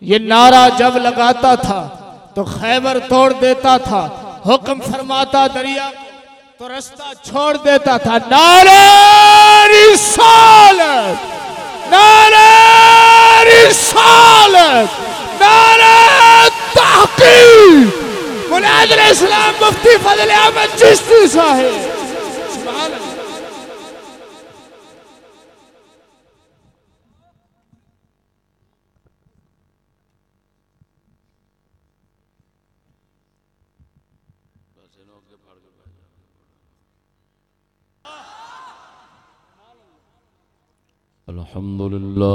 یہ نعرہ جب لگاتا تھا تو خیبر توڑ دیتا تھا، حکم فرماتا دریا تو رستہ چھوڑ دیتا تھا۔ نعرہ رسالت نعرہ رسالت، نعرہ تحقیق۔ منادر اسلام مفتی فضل احمد چشتی صاحب۔ الحمد لله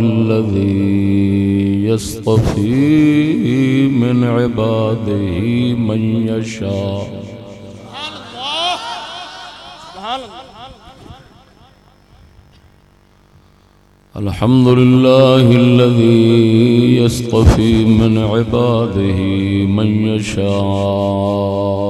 الذي يصطفي من عباده من يشاء الحمد لله الذي يصطفي من عباده من يشاء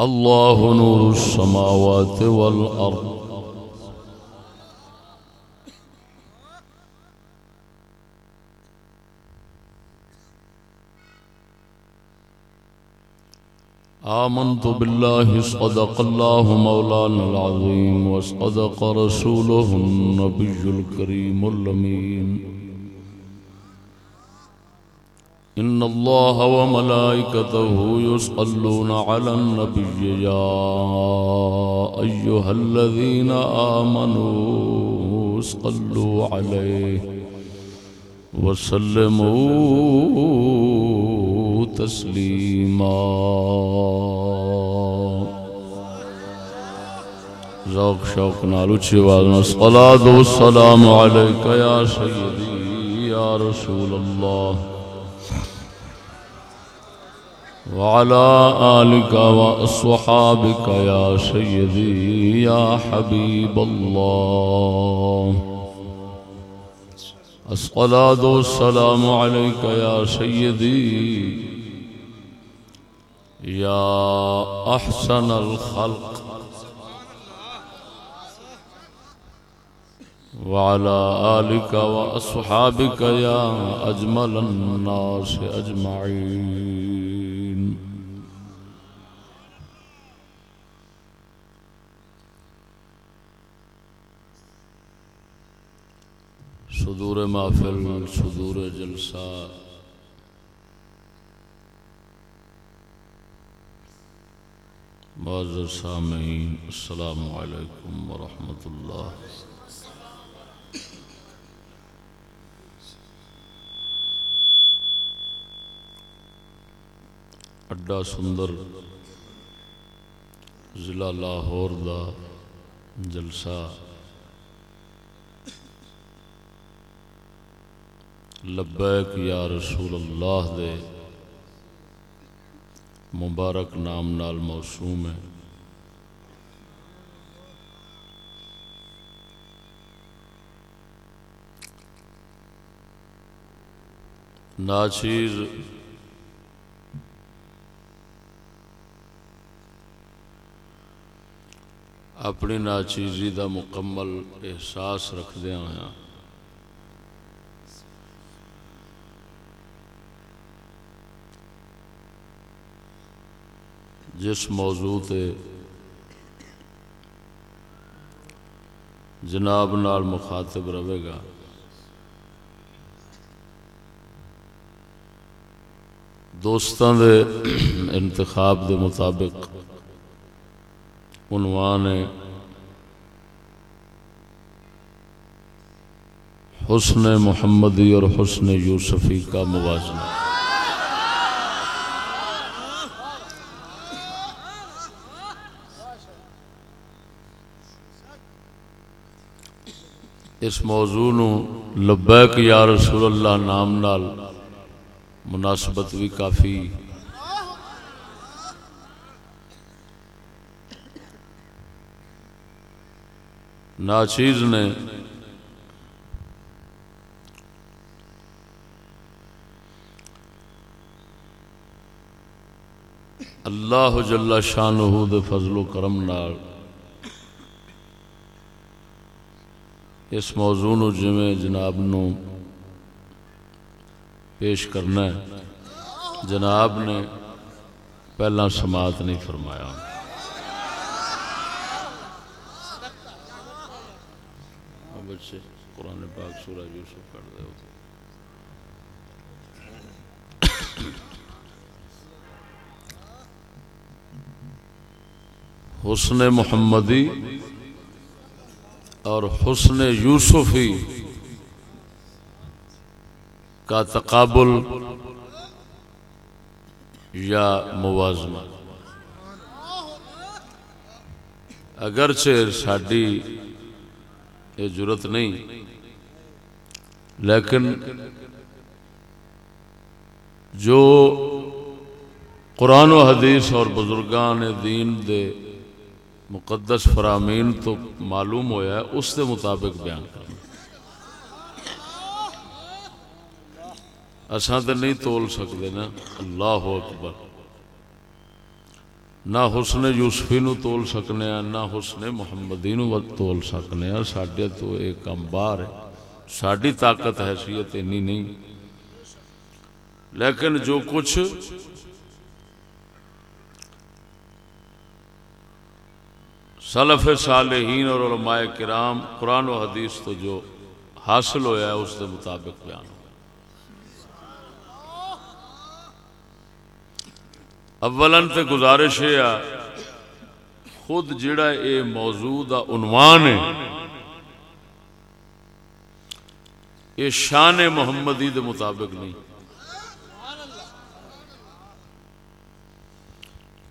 الله نور السماوات والأرض آمنت بالله صدق الله مولانا العظيم وصدق رسوله النبي الكريم اللمين إن الله وملائكته يصلون على النبي يا أيها الذين آمنوا صلوا عليه وسلموا تسليما ذوق شوق نالو چی والنا الصلاة والسلام عليك يا سيدي يا رسول الله وعلى آلك وأصحابك يا سيدي، يا حبيب الله. الصلاة والسلام عليك يا سيدي، يا أحسن الخلق. وعلى آلك وأصحابك يا أجمل الناس أجمعين. صدور محفل، صدور جلسہ۔ معذر سامعین، السلام علیکم ورحمۃ اللہ۔ اڈا سندر ضلع لاہور دا جلسہ۔ لبیک یا رسول اللہ دے۔ مبارک نام نال موسوم ہے۔ ناچیر اپنی ناچیزی دا مکمل احساس رکھدیا ہوا جس موضوع تے جناب نال مخاطب رہے گا دوستان دے انتخاب دے مطابق عنوان ہے، حسن محمدی اور حسن یوسفی کا موازنہ۔ اس موضوع نو لبیک یا رسول اللہ نام نال مناسبت بھی کافی۔ ناچیز نے اللہ جل شانہ دے فضل و کرم نال اس موضوع نو جی جویں جناب نو پیش کرنا ہے۔ جناب نے پہلا سماعت نہیں فرمایا۔ بچے قرآن پاک سورہ یوسف کر دے حسن محمدی اور حسن یوسفی کا تقابل یا موازنہ۔ اگرچہ ساڈی یہ ضرورت نہیں، لیکن جو قرآن و حدیث اور بزرگان دین دے مقدس فرامین تو معلوم ہویا ہے، اس دے مطابق بیان کرنا۔ اساں تے نہیں تول سکتے نا۔ اللہ اکبر۔ نہ حسن یوسفی نو تول سکنے ہیں نہ حسن محمدی نو تول سکنے ہیں ساڈے تو ایک کم باہر ہے۔ ساڈی طاقت، حیثیت انی نہیں۔ لیکن جو کچھ سلف صالحین اور علماء کرام قرآن و حدیث تو جو حاصل ہویا ہے، اس کے مطابق بیان اولن تے گزارش ہے خود جڑا اے موضوع دا عنوان ہے یہ شان محمدی دے مطابق نہیں۔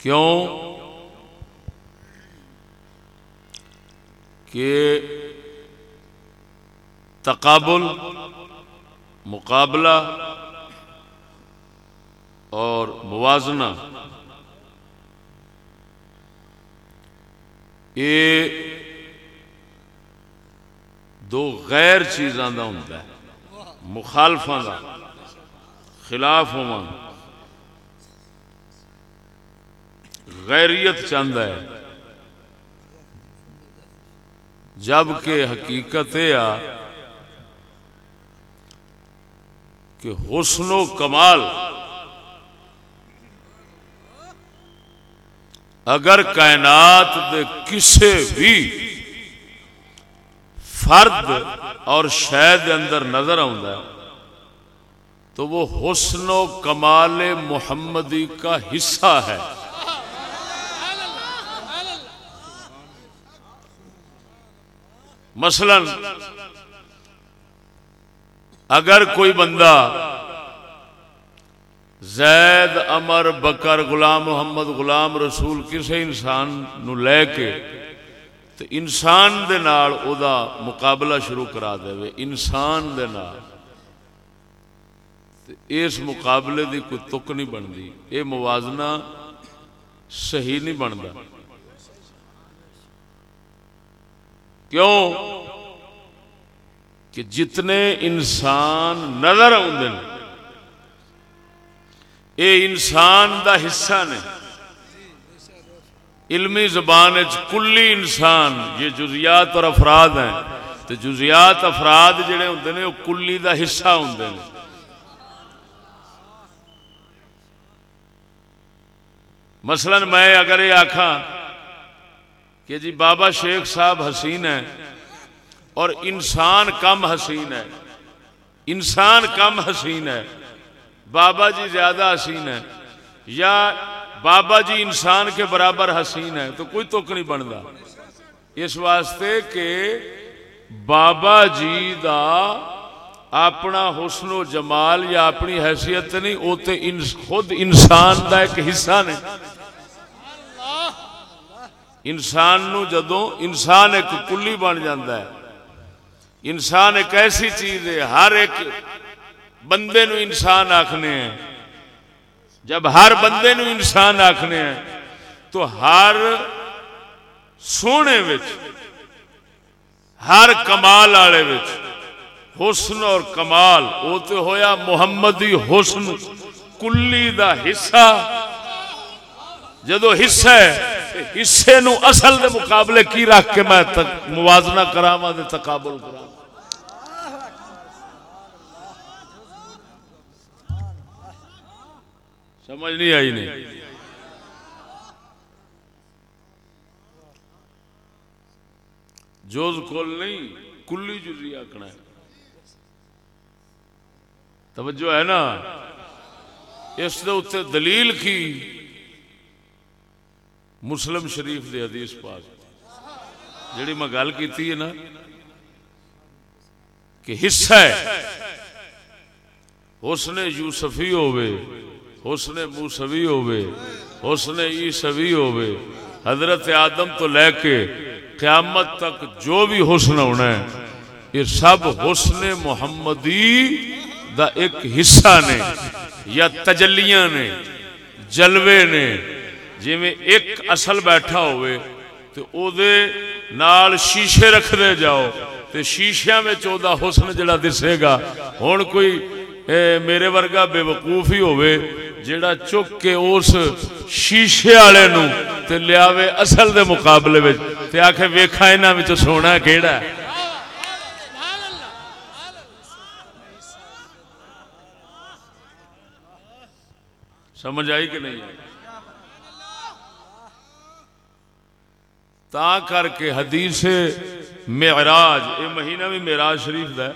کیوں؟ کہ تقابل، مقابلہ اور موازنہ، یہ دو غیر چیزاں دا ہوتا ہے، مخالفاں دا خلاف ہوا غیریت چاہتا ہے۔ جبکہ حقیقت یہ کہ حسن و کمال اگر کائنات دے کسے بھی فرد اور شاید اندر نظر آتا ہے، تو وہ حسن و کمال محمدی کا حصہ ہے۔ مثلا، اگر کوئی بندہ زید امر بکر غلام، محمد غلام، رسول کسی انسان نو لے کے تو انسان دے نال او دا مقابلہ شروع کرا دے وے انسان دے نال اس مقابلے دی کوئی تک نہیں بنتی یہ موازنہ صحیح نہیں بنتا۔ کیوں؟ کہ جتنے انسان نظر آتے ہیں یہ انسان دا حصہ نے، علمی زبان کلی انسان، یہ جزیات اور افراد ہیں تو جزیات افراد جڑے ہوندے نے، وہ کلی دا حصہ ہوندے نے۔ مثلا میں اگر یہ آخا کہ جی بابا شیخ صاحب حسین ہے اور انسان کم حسین ہے انسان کم حسین ہے بابا جی زیادہ حسین ہے یا بابا جی انسان کے برابر حسین ہے تو کوئی تک نہیں بنتا۔ اس واسطے کہ بابا جی دا اپنا حسن و جمال یا اپنی حیثیت نہیں، وہ تو خود انسان دا ایک حصہ نے۔ انسان نو جدو انسان ایک کلی بن جاتا ہے۔ انسان ایک ایسی چیز ہے، ہر ایک بندے نو انسان آخنے ہیں۔ جب ہر بندے نو انسان آخنے ہیں، تو ہر سونے وچ، ہر کمال والے وچ، حسن اور کمال وہ تو ہویا محمدی حسن، کلی دا حصہ۔ جدو حصہ ہے حصے نو اصل دے مقابلے کی رکھ کے میں موازنہ کراوا دے تقابل کرا سمجھ نہیں آئی نہیں؟ جوز کل نہیں، کلی جزی آکنا ہے۔ توجہ ہے نا؟ اس دے اتنے دلیل کی؟ مسلم شریف دے حدیث پاک۔ جڑی میں گل کی ہے نا، کہ حصہ ہے۔ حسن یوسفی ہوئے حسن موسوی ہوئے حسن عیسوی ہوئے حضرت آدم تو لے کے قیامت تک جو بھی حسن ہونا ہے، یہ سب حسن محمدی دا ایک حصہ نے، یا تجلیاں نے، جلوے نے جی میں ایک اصل بیٹھا ہوئے تو او دے نال شیشے رکھ دے جاؤ تو شیشیاں میں چودہ حسن جڑا دسے گا۔ ہون کوئی میرے ورگا بے وقوف ہی ہوئے، جڑا چک کے اس شیشے والے نو تے لیاوے اصل دے مقابلے وچ، تے آکھے ویکھا انہاں وچ سونا کیڑا ہے۔ سمجھ آئی کہ نہیں آئی؟ تا کر کے حدیث معراج، یہ مہینہ بھی معراج شریف دا ہے۔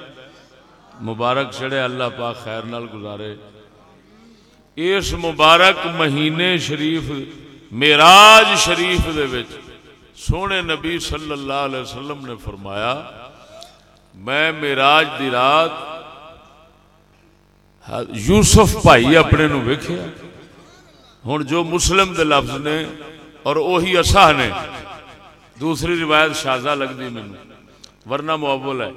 مبارک چڑھے، اللہ پاک خیر نال گزارے۔ اس مبارک مہینے شریف، معراج شریف دے وچ سونے نبی صلی اللہ علیہ وسلم نے فرمایا، میں معراج دی رات یوسف بھائی اپنے نو ویکھیا۔ ہن جو مسلم دے لفظ نے اور وہی اصح نے دوسری روایت شازہ لگتی مینو ورنہ معول ہے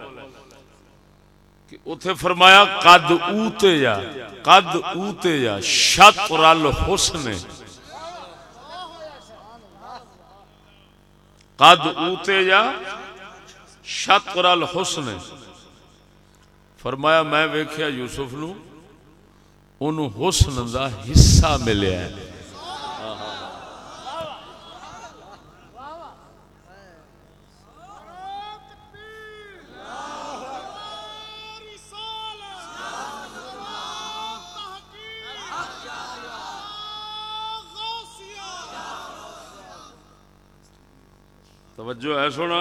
کہ اتے فرمایا، قد اوتے یا، قد اوتے یا شطر الحسن قد اوتے یا شطر الحسن فرمایا، میں ویکھیا یوسف نو انہوں حسن دا حصہ ملیا ہے۔ توجہ ہے سونا۔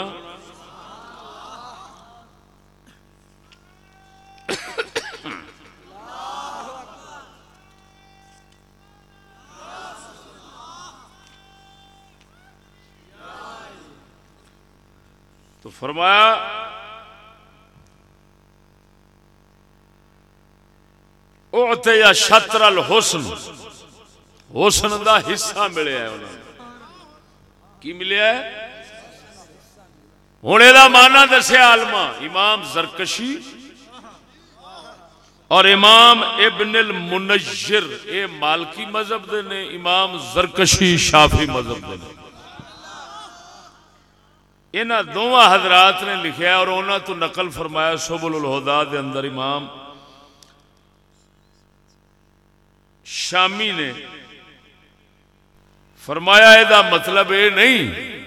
تو فرمایا اوتے یا شطر الحسن۔ حسن دا حصہ ملیا ہے انہوں نے۔ کی ملیا ہے؟ ہوں یہ مانا دسیا آلما امام زرکشی اور امام ابن المنجر اے مالکی مذہب دے نے، امام زرکشی شافی مذہب دے نے۔ انہاں دونوں حضرات نے لکھیا اور انہاں تو نقل فرمایا، سبل الہدا دے اندر امام شامی نے فرمایا، یہ مطلب یہ نہیں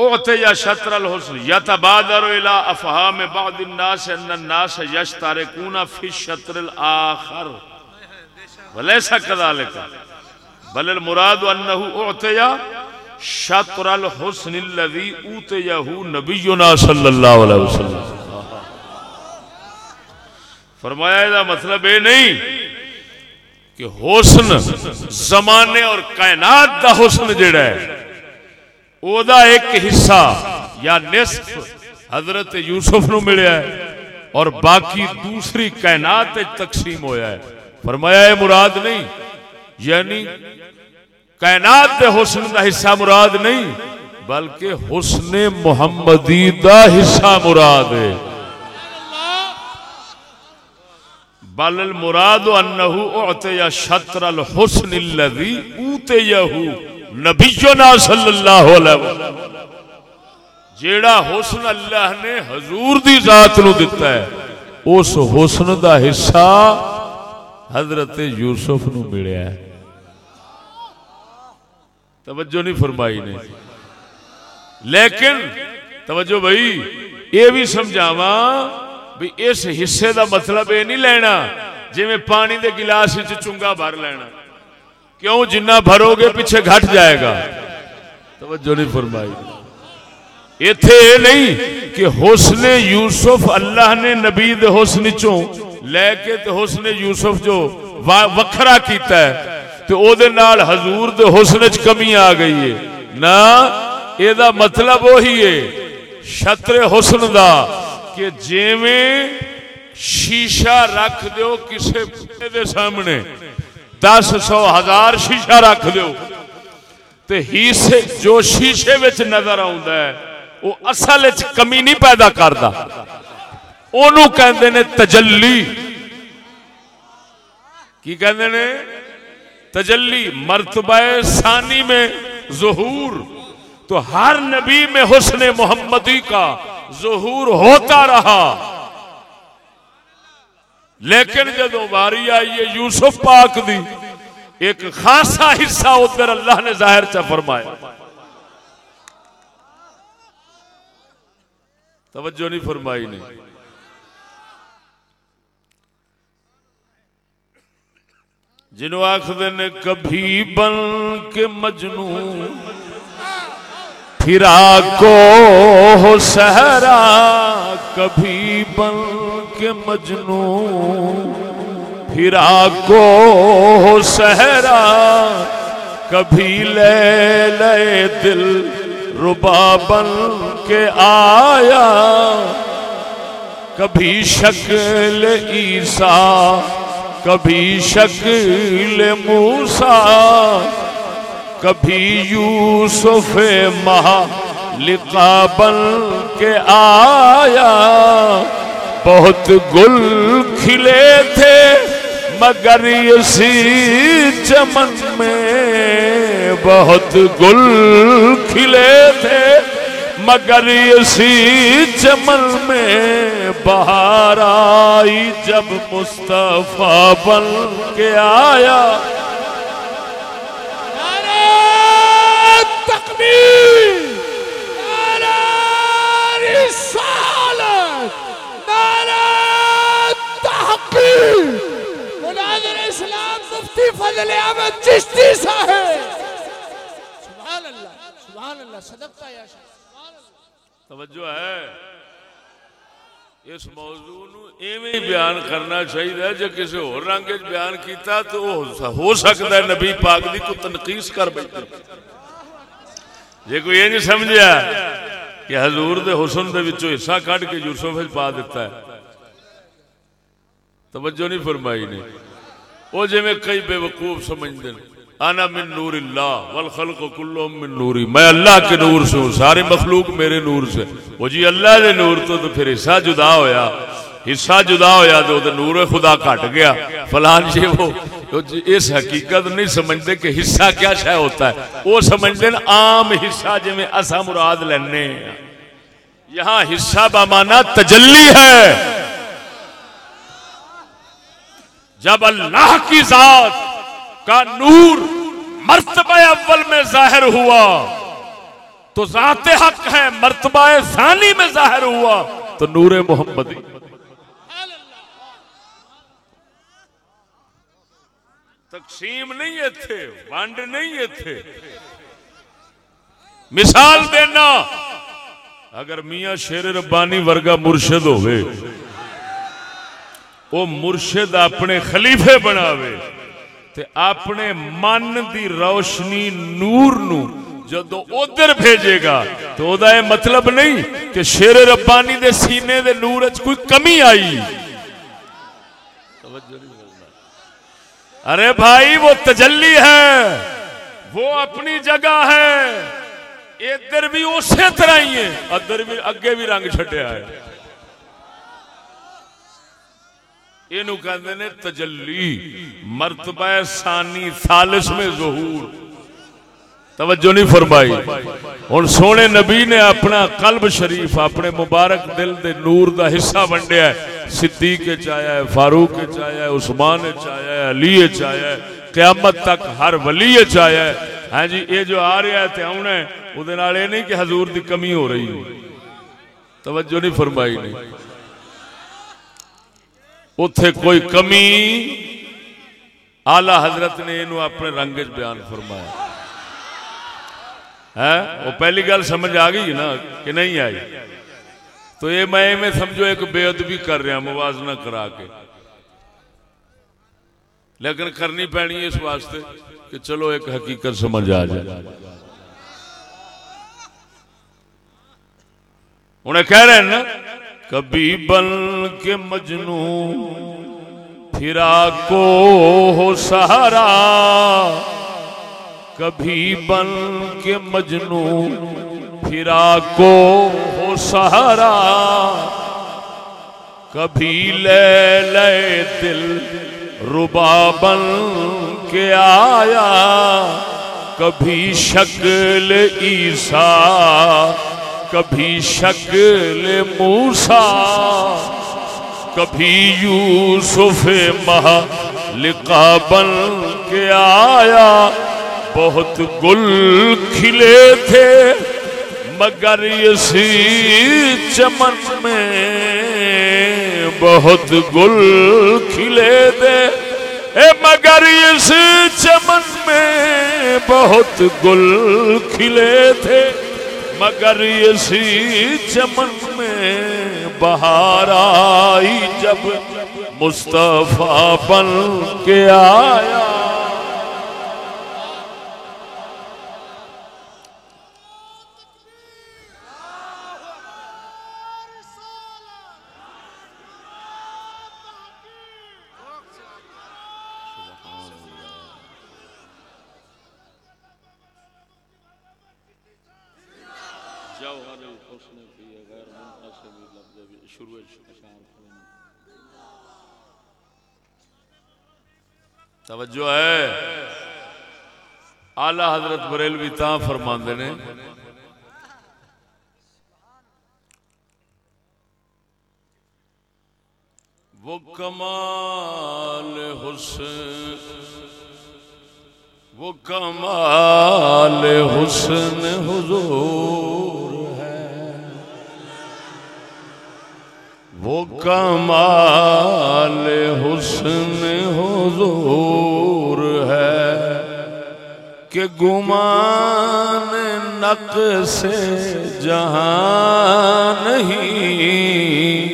اوتے یا شطر الحسن یتبادر الى افہام بعض الناس ان الناس یشترکون فی الشطر الاخر. ولیسا كذلك بل المراد انه اعطي شطر الحسن الذي اوتيه نبينا صلی اللہ علیہ وسلم. فرمایا یہ مطلب یہ نہیں کہ حسن زمانے اور کائنات دا حسن جڑا ہے۔ او دا ایک حصہ یا نصف حضرت یوسف نو ملیا ہے اور باقی دوسری کائنات تقسیم ہویا ہے فرمایا یہ مراد نہیں یعنی کائنات دے حسن دا حصہ مراد نہیں بلکہ حسن محمدی دا حصہ مراد ہے بل المراد انه اعطي شطر الحسن الذي اوتيه نبینا صلی اللہ علیہ وسلم. جیڑا حسن اللہ نے حضور دی ذات نو دیتا ہے، اس حسن دا حصہ حضرت یوسف نو ملیا ہے۔ توجہ نہیں فرمائی نے۔ لیکن، توجہ بھائی، یہ بھی سمجھاواں بھی اس حصے دا مطلب یہ نہیں لینا جی میں پانی دے گلاس چنگا بھر لینا۔ کیوں جنہ بھرو گے پیچھے گھٹ جائے گا؟ توجہ نہیں فرمائی۔ ایتھے یہ نہیں کہ حسن یوسف اللہ نے نبی دے حسن چوں لے کے تے حسن یوسف جو وکھرا کیتا ہے تے او دے نال حضور دے حسن چ کمی آ گئی ہے۔ نا اے دا مطلب وہی ہے شطر حسن دا کہ جیویں شیشہ رکھ دیو کسے دے سامنے۔ دس سو ہزار شیشہ رکھ دیو۔ تے ہی سے جو شیشے وچ نظر آوندا ہے، وہ اصل وچ کمی نہیں پیدا کردا۔ اونوں کہندے نے تجلی۔ کی کہندے نے؟ تجلی، مرتبہ ثانی میں ظہور۔ تو ہر نبی میں حسن محمدی کا ظہور ہوتا رہا۔ لیکن جدو باری آئی ہے یوسف پاک دی، ایک خاصا حصہ ادھر اللہ نے ظاہر چا فرمایا۔ توجہ نہیں فرمائی نے۔ جنہوں آخر نے، کبھی بن کے مجنو پھرا کو ہو سہرا کبھی بن کے مجنو پھرا کو سہرا کبھی لے لے دل ربا بن کے آیا، کبھی شکل عیسیٰ، کبھی شکل موسا کبھی یوسف مہا لقا بن کے آیا۔ بہت گل کھلے تھے، مگر اسی چمن میں بہت گل کھلے تھے، مگر اسی چمن میں بہار آئی جب مصطفیٰ بن کے آیا۔ تکبیر مفتی فضل احمد چشتی صاحب. سبحان اللہ سبحان اللہ صدقتا یا شاہ. توجہ ہے۔ اس موضوع نو ایویں بیان کرنا چاہیے جے کسی اور رنگ وچ بیان کیتا تو ہو سکتا ہے نبی پاک دی کو تنقیس کر بیٹھے۔ جے کوئی یہ نہیں سمجھیا کہ حضور دے حسن دے وچوں حصہ کڈ کے یوسف وچ پا دیتا ہے۔ توجہ نہیں فرمائی نے۔ وہ جے میں کئی بے وقوف سمجھدے ہیں۔ انا من نور اللہ، والخلق کلهم من نوری۔ میں اللہ کے نور سے ہوں، ساری مخلوق میرے نور سے۔ وہ جی اللہ دے نور تو تو پھر حصہ جدا ہویا۔ حصہ جدا ہویا تو وہ نور خدا کٹ گیا۔ فلان جی وہ جی اس حقیقت نہیں سمجھتے کہ حصہ کیا شے ہوتا ہے۔ وہ سمجھتے ہیں عام حصہ جی میں اسا مراد لینے ہیں۔ یہاں حصہ بامانا تجلی ہے۔ جب اللہ کی ذات کا نور مرتبہ اول میں ظاہر ہوا، تو ذات حق ہے، مرتبہ ثانی میں ظاہر ہوا، تو نور محمدی۔ تقسیم نہیں ہے تھے ونڈ نہیں ہے تھے مثال دینا، اگر میاں شیر ربانی ورگا مرشد ہوئے وہ مرشد اپنے خلیفے بناوے تے اپنے من دی روشنی نور نو جدو ادھر بھیجے گا تو دا یہ مطلب نہیں کہ شیر ربانی دے سینے دے نور اچ کوئی کمی آئی۔ ارے بھائی وہ تجلی ہے، وہ اپنی جگہ ہے۔ ادھر بھی اسی طرح ہی ہے۔ ادھر بھی اگے بھی رنگ چھٹیا ہے۔ یہ کہتے ہیں تجلی، مرتبہ ثانی، ثالث میں ظہور۔ توجہ نہیں فرمائی۔ ہوں سونے نبی نے اپنا قلب شریف، اپنے مبارک دل دے نور دا حصہ ونڈیا ہے۔ صدیق چایا ہے، فاروق چایا ہے، عثمان چایا ہے، علی چایا ہے۔ قیامت تک ہر ولی چایا ہے۔ ہاں جی یہ جو آ رہا ہے تے آنا ہے وہ یہ نہیں کہ حضور دی کمی ہو رہی۔ ہے توجہ نہیں فرمائی۔ نہیں اتے کوئی کمی آلہ حضرت نے یہ اپنے رنگ بیان فرمایا۔ ہے وہ پہلی گل سمجھ آ گئی نا کہ نہیں آئی۔ تو یہ میں میں سمجھو ایک بے ادبی کر رہا موازنہ کرا کے۔ لیکن کرنی پینی اس واسطے کہ چلو ایک حقیقت سمجھ آ جائے۔ انہیں کہہ رہے ہیں نا کبھی بن کے مجنو، پھرا کو ہو سہارا۔ کبھی بن کے مجنو، پھرا کو ہو سہارا۔ کبھی لے لے دل، ربا بن کے آیا۔ کبھی شکل عیسیٰ کبھی شکل موسا کبھی یوسف مہا لکھا بن کے آیا۔ بہت گل کھلے تھے، مگر اسی چمن میں بہت گل کھلے تھے۔ اے مگر اس چمن میں بہت گل کھلے تھے۔ مگر اسی چمن میں بہار آئی جب مصطفیٰ بن کے آیا۔ توجہ ہے۔ آلہ حضرت بریلوی تا فرماندے نے۔ وہ کمال حسن وہ کمال حسن حضور۔ وہ کمال حسن حضور ہے کہ گمان نق سے جہاں نہیں۔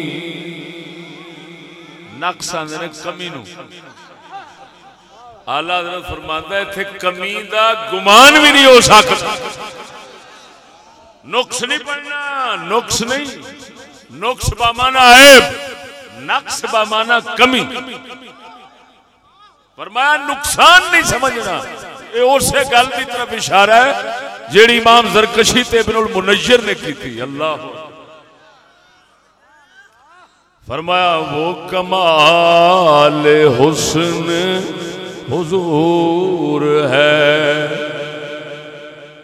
نقص آدھے کمی نو۔ آلہ حضرت فرماتا ہے، تھے کمی دا گمان بھی نہیں ہو سکتا نقص نہیں پڑھنا، نقص نہیں۔ نقص بامانا عیب، نقص بامانا کمی۔ فرمایا، نقصان نہیں سمجھنا۔ یہ اسے گل کی طرف اشارہ ہے، جیڑی امام زرکشی تے ابن المنجر نے کی تھی۔ اللہ۔ فرمایا، وہ کمال حسن حضور ہے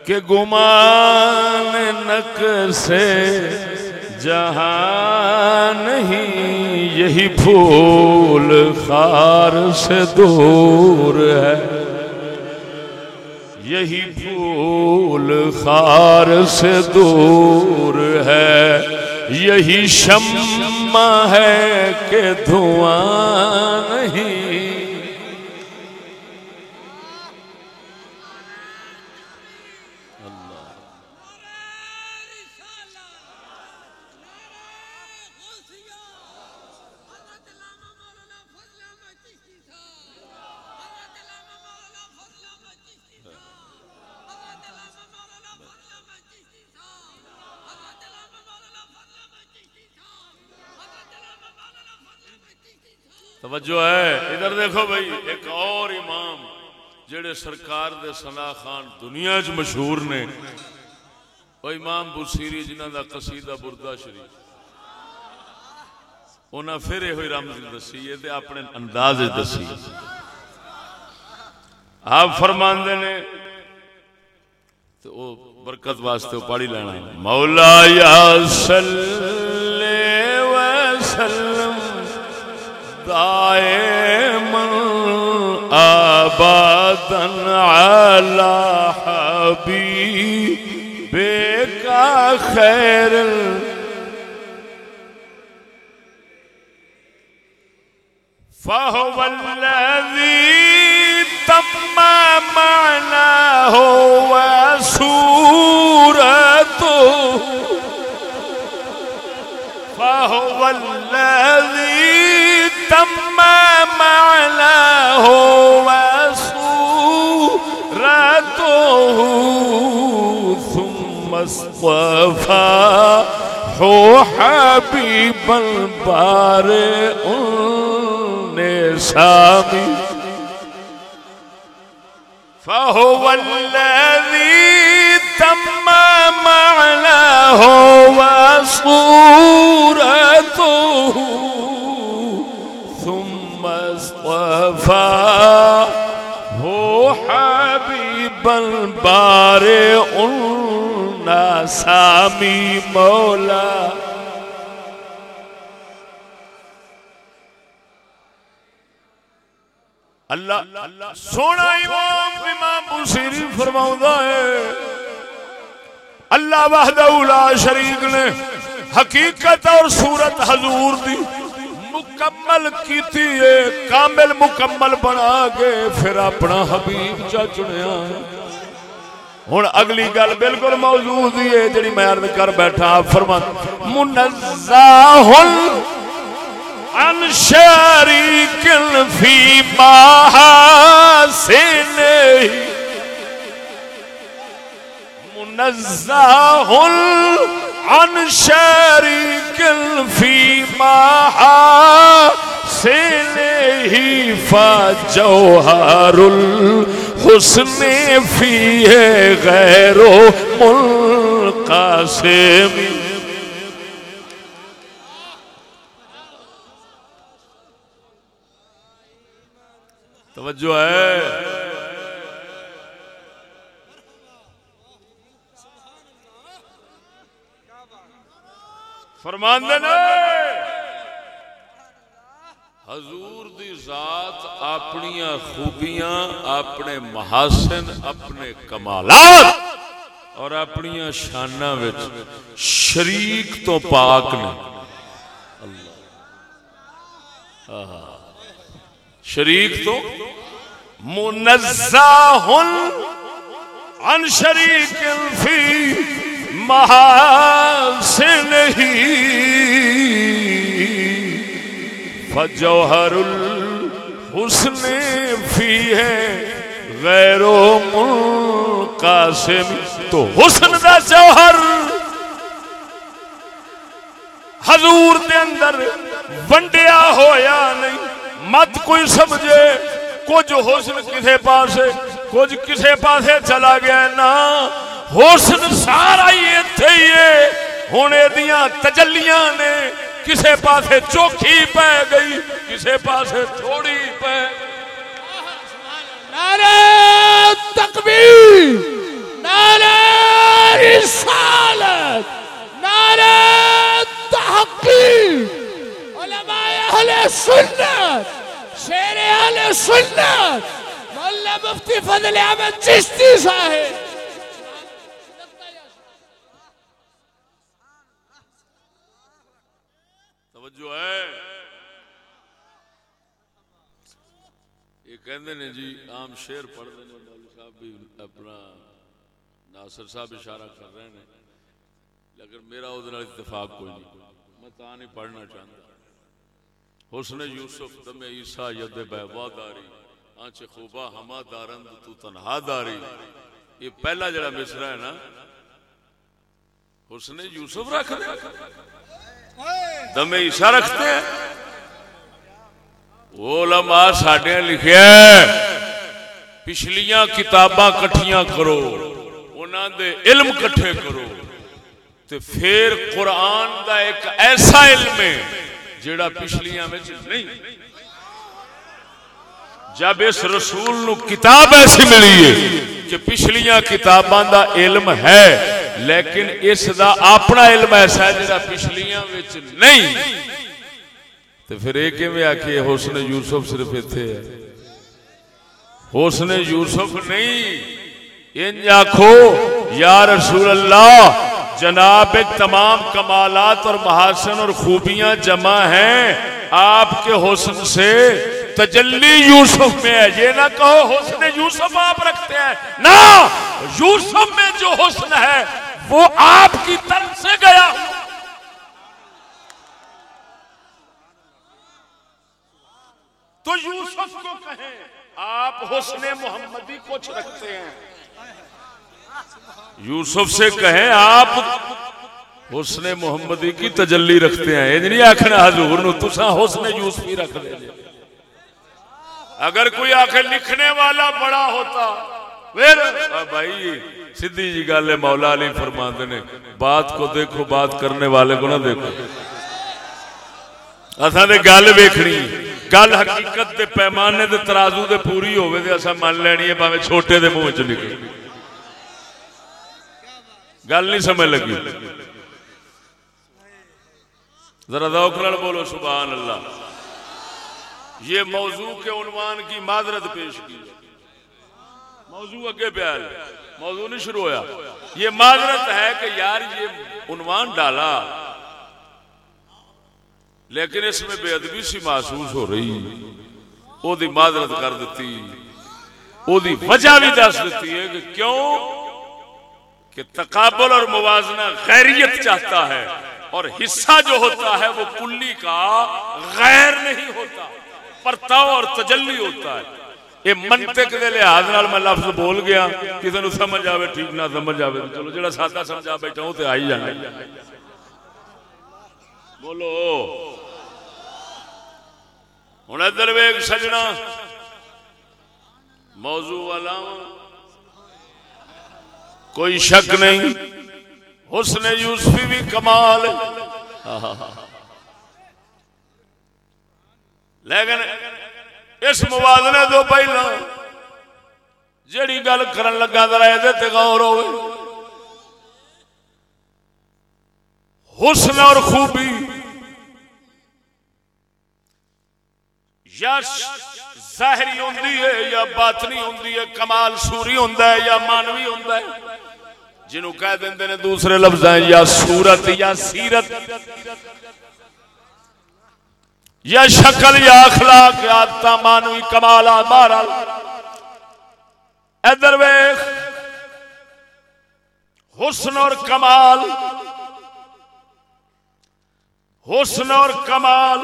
کہ گمان نق سے جہاں نہیں، یہی پھول خار سے دور ہے۔ یہی پھول خار سے دور ہے۔ یہی شمع ہے کہ دھواں نہیں۔ توجہ ہے۔ ادھر دیکھو بھائی، ایک اور امام جڑے سرکار دے سنا خان دنیا چ مشہور نے، وہ امام بصیری جنہ دا قصیدہ بردہ شریف۔ انہاں پھر یہ رمز دسی ہے تے اپنے انداز دسی۔ آپ فرماندے نے تو برکت واسطے پڑھی لینا۔ مولا یا صلی دائما ابدا على حبيبك خير فهو الذي تم معناه وسورته فهو الذي تم معناه وسورته ثم اصطفاه حبيب البارئ النسامي فهو الذي تم معناه وصورته ثم اصطفاه حبيب البارئ النسامي مولا اللہ سونا امام امام بصیری فرماؤں ہے اللہ وحدہ لا شریک نے حقیقت اور صورت حضور دی مکمل کیتی ہے کامل مکمل بنا کے پھر اپنا حبیب چا چنیا ہوں اگلی گل بالکل موجود ہی ہے جڑی میں عرض کر بیٹھا فرما منزاہ عن شريك في محاسنه منزه عن شريك في محاسنه فجوهر الحسن فيه غير منقسم توجہ ہے۔ فرمان دینا۔ حضور دی ذات اپنی خوبیاں، اپنے محاسن، اپنے کمالات اور اپنی شانہ وچ شریک تو پاک نے۔ اللہ۔ شریک تو منزہ عن شریک فی۔ محاسن ہی فجوہر الحسن فی ہے غیر و منقاسم تو حسن دا جوہر۔ حضور دے اندر ونڈیا ہویا نہیں۔ مت کوئی سمجھے۔ کچھ حسن کسے پاسے، کچھ کسے پاسے چلا گیا نا۔ حسن سارا ہی ایتھے ہی ہے۔ ہن تجلیاں نے کسے پاسے چوکھی پہ گئی، کسے پاسے تھوڑی پہ۔ نعرہ تکبیر نعرہ رسالت، نعرہ تحقیق علماء اہل سنت، شیر اہل سنت مولا مفتی فضل احمد چشتی صاحب۔ توجہ ہے۔ یہ کہندے نے جی عام شعر پڑھ دے مولوی صاحب بھی اپنا ناصر صاحب اشارہ کر رہے ہیں لیکن میرا وہ اتفاق کوئی نہیں۔ میں تا نہیں پڑھنا چاہتا حسن یوسف، دم عیسیٰ، ید بیوا داری۔ آنچ خوبا ہما دارند، تو تنہا داری۔ یہ پہلا جڑا مصرا ہے نا۔ حسن یوسف رکھ دے۔ دم عیسیٰ رکھتے ہیں؟ وہ علماء ساڈے لکھیا پچھلیاں کتاباں کٹھیاں کرو، انہاں دے علم کٹھے کرو۔ تے پھر قرآن دا ایک ایسا علم ہے جیڑا پچھلیاں میں نہیں۔ جب اس رسول نو کتاب ایسی ملی ہے کہ پچھلیاں کتاباں دا علم ہے لیکن اس دا اپنا علم ایسا ہے جڑا پچھلیاں وچ نہیں۔ تو پھر اے کیویں آکھے حسن یوسف صرف ایتھے ہے۔ حسن یوسف نہیں۔ انج آخو یا رسول اللہ جناب، تمام کمالات اور محاسن اور خوبیاں جمع ہیں۔ آپ کے حسن سے تجلی یوسف میں ہے۔ یہ نہ کہو حسن یوسف آپ رکھتے ہیں۔ نہ، یوسف میں جو حسن ہے، وہ آپ کی طرف سے گیا۔ تو یوسف کو کہیں، آپ حسن محمدی کچھ رکھتے ہیں۔ یوسف سے کہیں آپ، حسن محمدی کی تجلی رکھتے ہیں۔ یہ نہیں آخنا حضور نو تسا حسن یوسفی رکھ دے جی۔ اگر کوئی آخر لکھنے والا بڑا ہوتا بھائی سیدھی جی گل ہے، مولا علی فرماندے نے، بات کو دیکھو، بات کرنے والے کو نہ دیکھو۔ اساں تے گل ویکھنی، گل حقیقت دے پیمانے دے ترازو دے پوری ہوے تے اساں من لینی ہے باویں چھوٹے دے منہ چ نکلے گل نہیں سمجھ لگی۔ ذرا ذوق نال بولو، سبحان اللہ۔ یہ موضوع کے عنوان کی معذرت پیش کی۔ موضوع اگے پیا ہے۔ موضوع نہیں شروع ہویا۔ یہ معذرت ہے کہ یار یہ عنوان ڈالا۔ لیکن اس میں بے ادبی سی محسوس ہو رہی۔ وہ معذرت کر دیتی۔ وہ وجہ بھی دس دیتی ہے کہ کیوں کہ تقابل اور موازنہ غیریت چاہتا ہے اور حصہ جو ہوتا ہے وہ کلی کا غیر نہیں ہوتا پرتاؤ اور تجلی ہوتا ہے۔ یہ منطق دے لحاظ نال میں لفظ بول گیا کسی نو سمجھ آوے، ٹھیک نہ سمجھ آوے تو چلو جڑا سادہ سمجھا بیٹھا ہوں تے آئی جانا۔ بولو۔ ہوں ادھر ویگ سجنا۔ موضوع والا۔ کوئی شک نہیں۔ حسن یوسفی بھی کمال لیکن اس موازنے تو پہلا جڑی گل کرن لگا ذرا یہ غور ہوئے۔ حسن اور خوبی یا ظاہری ہوندی ہے یا باطنی ہوندی ہے، کمال سوری ہوندا ہے یا مانوی ہوندا ہے؟ جنہوں کہہ دیندے نے دوسرے لفظ ہیں، یا صورت یا سیرت۔ یا شکل یا اخلاق، یا تا مانوی کمالات بہرحال ادھر ویخ حسن اور کمال۔ حسن اور کمال۔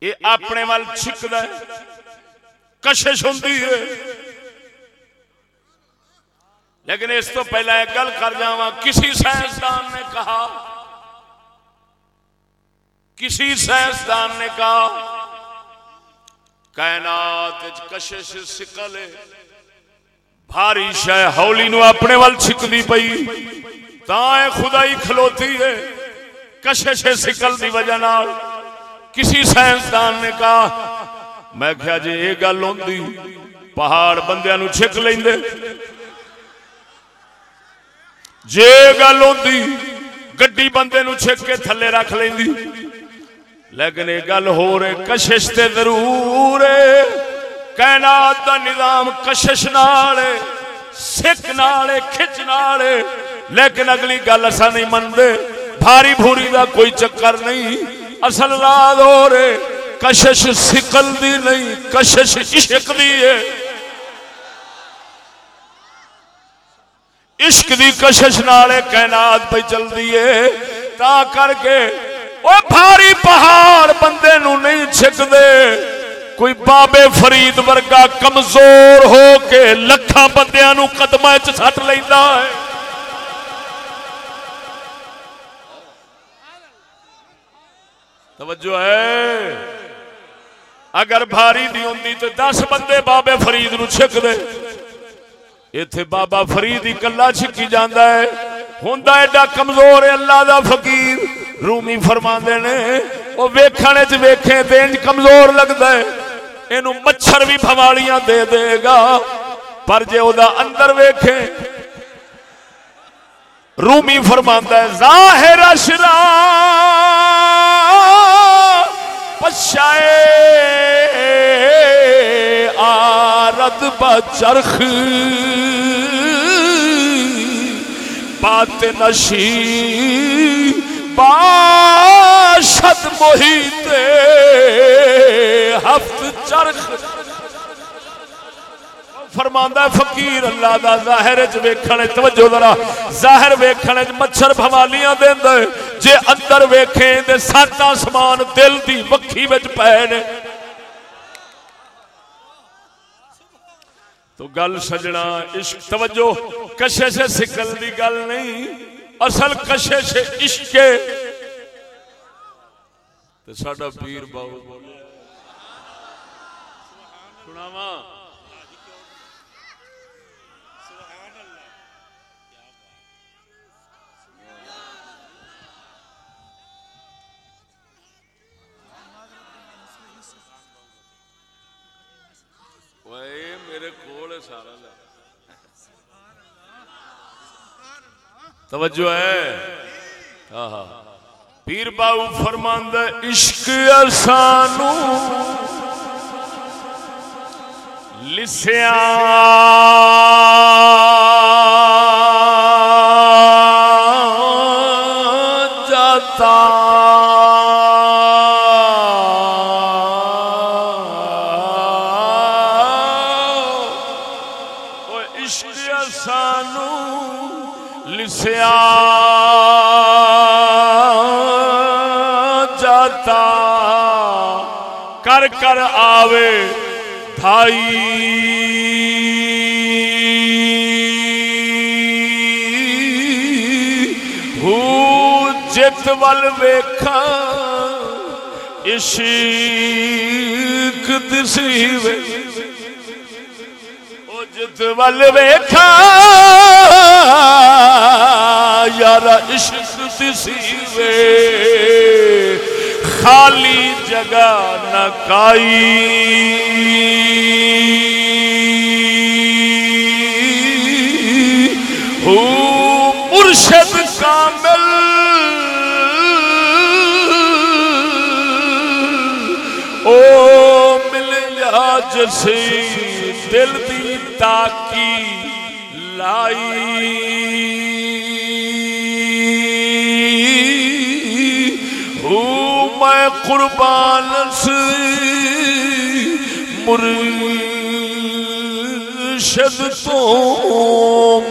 یہ اپنے وال چھکد ہے۔ کشش ہوتی ہے۔ لیکن اس تو پہلے ایک گل کر جاوا کسی سائنسدان نے کہا، کسی سائنسدان نے کہا، کائنات کشش سکل بھاری شہ ہولی نو اپنے وال چھکدی پئی۔ تا خدائی کھلوتی ہے کشش سکل دی وجہ نال۔ کسی سائنسدان نے کہا میں کیا جی یہ گل ہوندی پہاڑ بندیاں نو چھک لیندے۔ جی، جے گل ہوندی گڈی بندے نو چھک کے تھلے رکھ لیندی۔ لیکن یہ گل ہو رہے کشش تے ضرور کائنات دا نظام کشش نال ہے، سکھ نال کھچ نال لیکن اگلی گل اسا نہیں مندے بھاری بھوری دا کوئی چکر نہیں۔ اصل رات ہو رہے کشش سکل دی نہیں، کشش عشق دی ہے۔ عشق دی کشش نالے کائنات پہ چل دی ہے۔ تا کر کے وہ بھاری پہاڑ بندے نو نہیں چھک دے کوئی بابے فرید ورگا کمزور ہو کے لکھاں بندیاں نو قدمہ چ سٹ لیندا ہے۔ توجہ ہے۔ اگر بھاری دی ہوندی تے دس بندے بابے فرید نو چھک دے۔ ایتھے بابا فرید ہی کلا چھکی جاندا ہے۔ ہوندا ایڈا کمزور ہے اللہ دا فقیر۔ رومی فرماندے نے، او ویکھن وچ ویکھے تے انج کمزور لگدا ہے۔ اینو مچھر بھی بھوالیاں دے دے گا۔ پر جے او دا اندر ویکھے، رومی فرماندا ہے، ظاہر اشرا شے آرد بچرخ۔ بات نشی باشد محیط ہفت چرخ۔ فرماندا فقیر، اللہ دا ظاہر وچ جی ویکھن وچ توجہ ذرا۔ ظاہر ویکھن وچ جی مچھر بھوالیاں دیندا ہے۔ جے اندر ویکھیں تے سات آسمان دل دی وکھی وچ پے نے تو گل سجنا، عشق، توجہ، کشش سکل دی گل نہیں۔ اصل کشش عشق۔ ہے تے ساڈا پیر باو بولے سناواں۔ توجہ ہے۔ ہاں ہاں۔ پیر باو فرماند عشق اسانو لسیا کر آوے بھائی۔ ہو جت ول ویکھا عشق دسی وے۔ او جت ول ویکھا یار عشق دسی وے۔ خالی جگہ نہ کائی۔ ہو مرشد کامل۔ او مل جا جسی دل دی تاکی لائی۔ قربان مرشد تو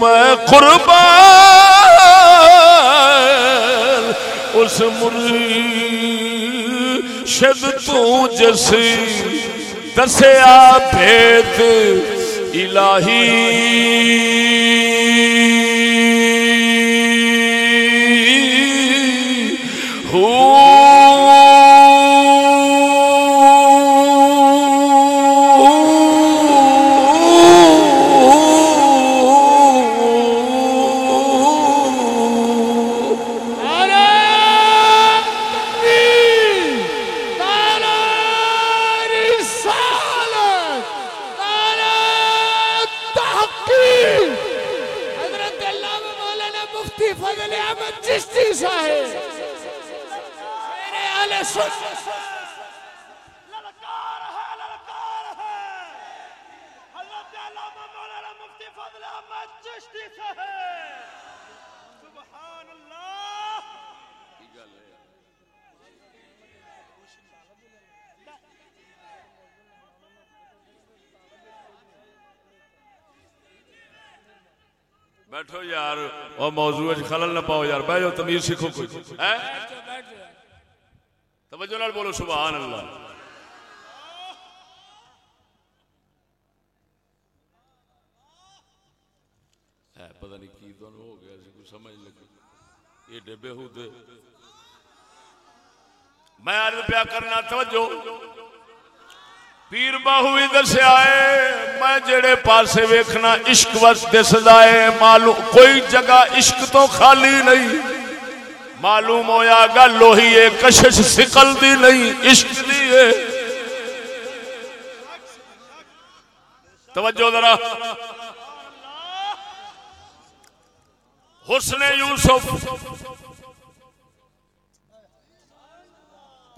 میں قربان اس مرشد تو جسی دسیا بھیت الہی۔ وہ موضوع وچ خلل نہ پاؤ یار بیٹھو تمیز سیکھو کوئی۔ توجہ نال بولو سبحان اللہ۔ پتہ نہیں کی تو ہو گیا سی کوئی سمجھ لگی۔ یہ ڈبے ہو دے۔ میں عرض پیا کرنا توجہ۔ پیر باہو ہی دسیا ہے، میں جڑے پاسے ویکھنا عشق وس دسدا ہے، معلوم کوئی جگہ عشق تو خالی نہیں۔ معلوم ہویا گل لوہی ہے، کشش سکل دی نہیں، عشق دی ہے۔ توجہ ذرا۔ حسن یوسف۔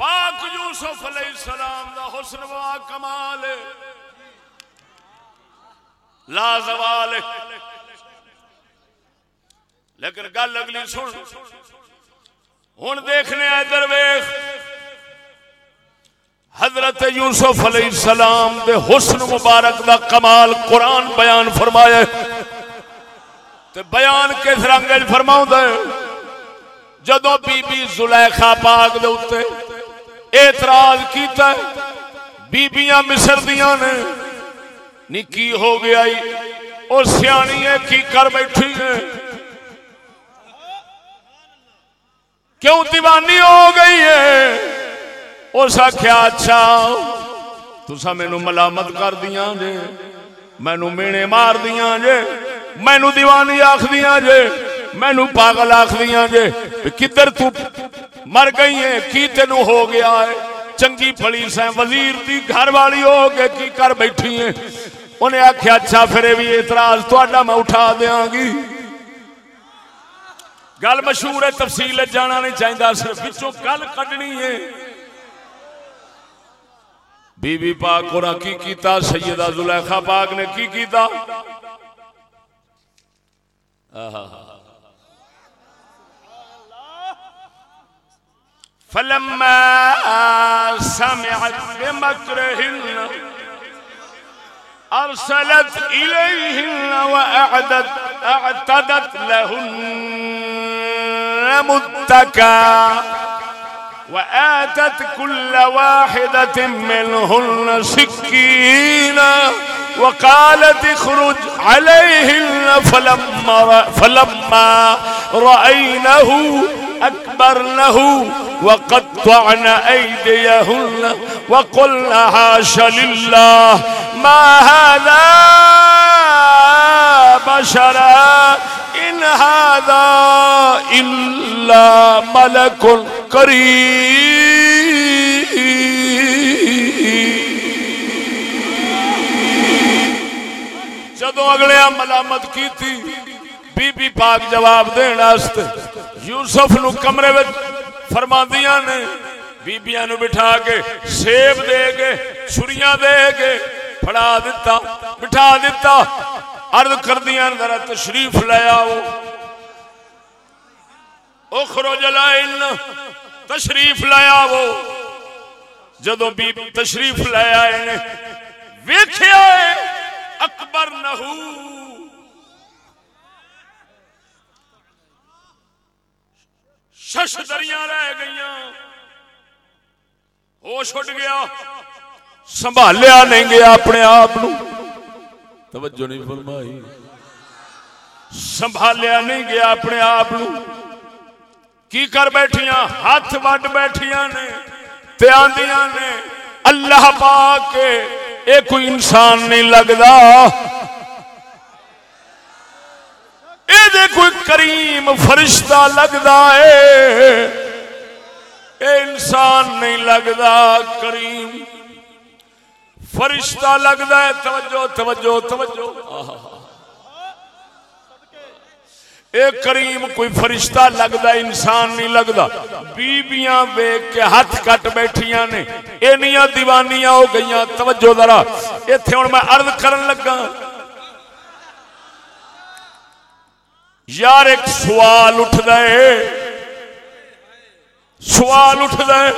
پاک یوسف علیہ السلام دا حسن و کمال لا زوال لیکن گل اگلی سن۔ ہوں دیکھنے ادھر ویخ حضرت یوسف علیہ السلام دے حسن مبارک دا کمال قرآن بیان فرمایا تے بیان کس رنگ فرماؤں ہے؟ جدو بی بی زلیخا پاک دے اتے اعتراض کیتا ہے۔ بیبیاں مصر دیاں نے نکی ہو گیا ہی اور سیانی ہے کی کر بیٹھی ہے کیوں دیوانی ہو گئی ہے؟ اس آخیا اچھا تسا مینو ملامت کر دیا جے۔ مینو مینے مار دیا جے۔ مینو دیوانی آخ دیا جے۔ مینو پاگل آخ دیا جے۔ کدھر تو مر گئی ہے کی تینو ہو گیا ہے؟ چنگی پھلی سیں وزیر دی گھر والی ہو کے کی کر بیٹھی ہیں؟ انہیں آخیا اچھا پھر بھی اعتراض تھوڑا میں اٹھا دیاں گی۔ گل مشہور ہے، تفصیل جانا نہیں چاہیے صرف بچوں گل کڈنی ہے۔ بی بی پاک کو کی کیتا؟ سیدہ زلیخا پاک نے کی کیتا؟ آہا۔ فلما سمعت بمكرهن أرسلت إليهن وأعدت أعتدت لهن متكا وآتت كل واحدة منهن سكينا وقالت اخرج عليهن فلما, فلما رأينه أكبرنه وقطعن أيديهن وقلن حاش لله ما هذا بشرا؟ إن هذا إلا ملك کریم جدو اگلے ملامت کی تھی بی بی پاک جواب دین واسطے یوسف نو کمرے وچ فرماندیاں نے، بیبیاں نو بٹھا کے سیب دے کے، چھریاں دے کے پھڑا دیتا بٹھا دیتا عرض کردیاں ذرا تشریف لے آؤ۔ اخرج لائن تشریف لے آؤ۔ جدو بی تشریف لے آئے نے، ویکھیا ہے، اکبر نہو۔ شش دریاں رہ گئیاں۔ ہوش اٹھ گیا۔ سنبھالیا نہیں گیا اپنے آپ توجہ نہیں فرمائی۔ سنبھالیا نہیں گیا اپنے آپ کی کر بیٹھیاں؟ ہاتھ وڈ بیٹھیاں نے، تے آندیاں نے۔ اللہ پاک کے اے کوئی انسان نہیں لگدا۔ اے دے کوئی کریم فرشتہ لگدا ہے۔ اے انسان نہیں لگدا، کریم فرشتہ لگدا ہے۔ توجہ توجہ توجہ۔ آہا اے کریم کوئی فرشتہ لگتا انسان نہیں لگتا بیبیاں ویگ کے ہاتھ کٹ بیٹھیاں نے۔ اینیاں دیوانیاں ہو گئیاں۔ توجہ ذرا، ایتھے ہن میں عرض کرن لگا۔ یار ایک سوال اٹھدا ہے۔ سوال اٹھدا ہے۔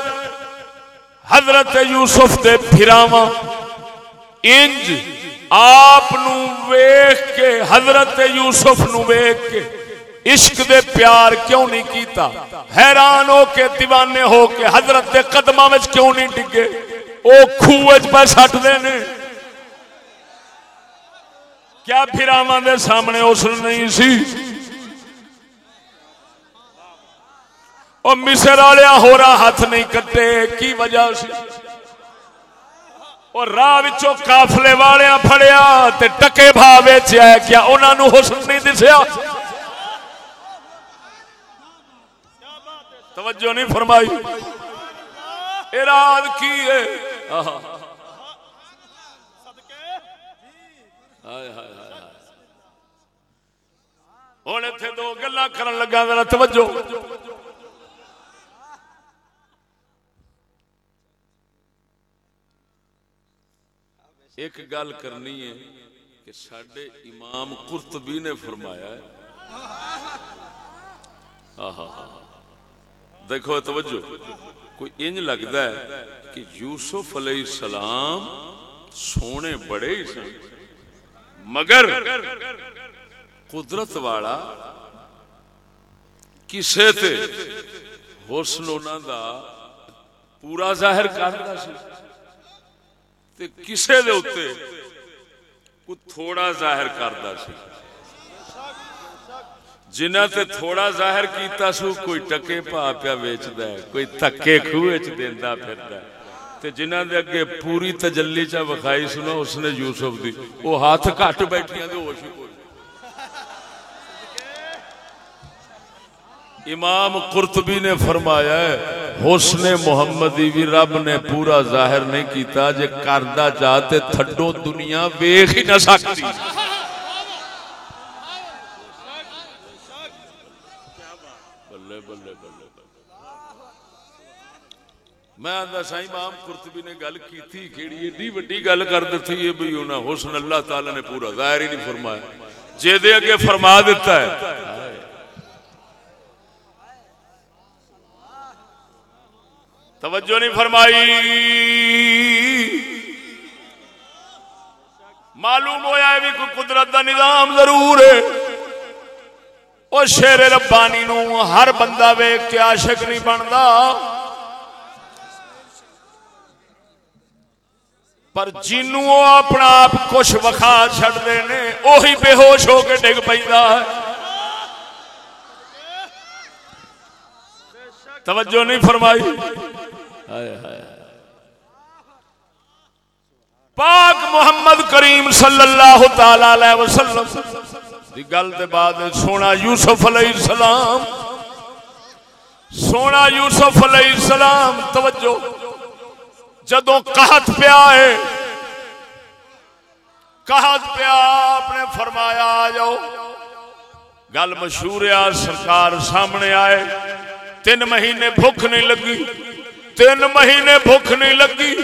حضرت یوسف دے پھراواں۔ انج آپ نو ویخ کے، حضرت یوسف نو ویخ کے عشق دے پیار کیوں نہیں کیتا؟ حیران ہو کے، دیوانے ہو کے، حضرت دے قدمہ وچ کیوں نہیں ڈگے؟ او کھوج پہ سٹ دے کیا پھراواں دے سامنے اس نہیں سی؟ او مصر والے ہو رہا ہاتھ نہیں کٹے، کی وجہ سی؟ اور راہ وچوں قافلے والیاں پھڑیا تے ٹکے بھا ویچیا کیا انہاں نو حسن نہیں دسیا؟ توجہ نہیں فرمائی۔ اراد کی ہے؟ آہا۔ ہائے دو گلاں کرن لگا، ذرا توجہ۔ ایک گل کرنی ہے کہ سڈے امام قرطبی نے فرمایا ہے۔ دیکھو، توجہ۔ کوئی انج لگتا ہے کہ یوسف علیہ السلام سونے بڑے ہی سن، مگر قدرت والا کسے تے حسن انہاں دا پورا ظاہر کردا سی۔ تے کسے دے اوتے کو تھوڑا ظاہر کردا سی۔ جنہ تے تھوڑا ظاہر کیتا سو کوئی ٹکے پا پیا ویچدا ہے، کوئی تھکے کھوے چ دیندا پھردا ہے۔ تے جنہ دے اگے پوری تجلی چا وکھائی سنو، اس نے یوسف دی، او ہاتھ کٹ بیٹھیاں دے ہوش کو کوئی امام قرطبی نے فرمایا ہے، حسن محمدی بھی رب نے پورا ظاہر نہیں کیتا جے کردہ چاہتے تھڈو دنیا ویخ ہی نہ سکتی۔ بلے بلے بلے میں آندا سائیں امام قرطبی نے گل کی تھی کیڑی ایڈی وڈی گل کر دتی ہے بھئی انہاں حسن اللہ تعالی نے پورا ظاہر ہی نہیں فرمایا۔ جے دے اگے فرما دیتا ہے۔ توجہ نہیں فرمائی۔ معلوم ہویا ہے بھی کوئی قدرت دا نظام ضرور ہے۔ او شیر ربانی نو ہر بندہ ویک کے عاشق نہیں بندا۔ پر جنوں اپنا آپ کچھ وکھا چھڑ نے اوہی بے ہوش ہو کے ڈگ پیندا ہے۔ توجہ نہیں فرمائی۔ ہائے ہائے پاک محمد کریم صلی اللہ تعالی علیہ وسلم دی گل دے بعد سونا یوسف علیہ السلام، سونا یوسف علیہ السلام، توجہ، جدوں قحط پیا ہے، قحط پیا، آپ نے فرمایا آ جاؤ گل مشہور ہے سرکار سامنے آئے، تین مہینے بھوک نہیں لگی۔ تین مہینے بھوک نہیں لگی۔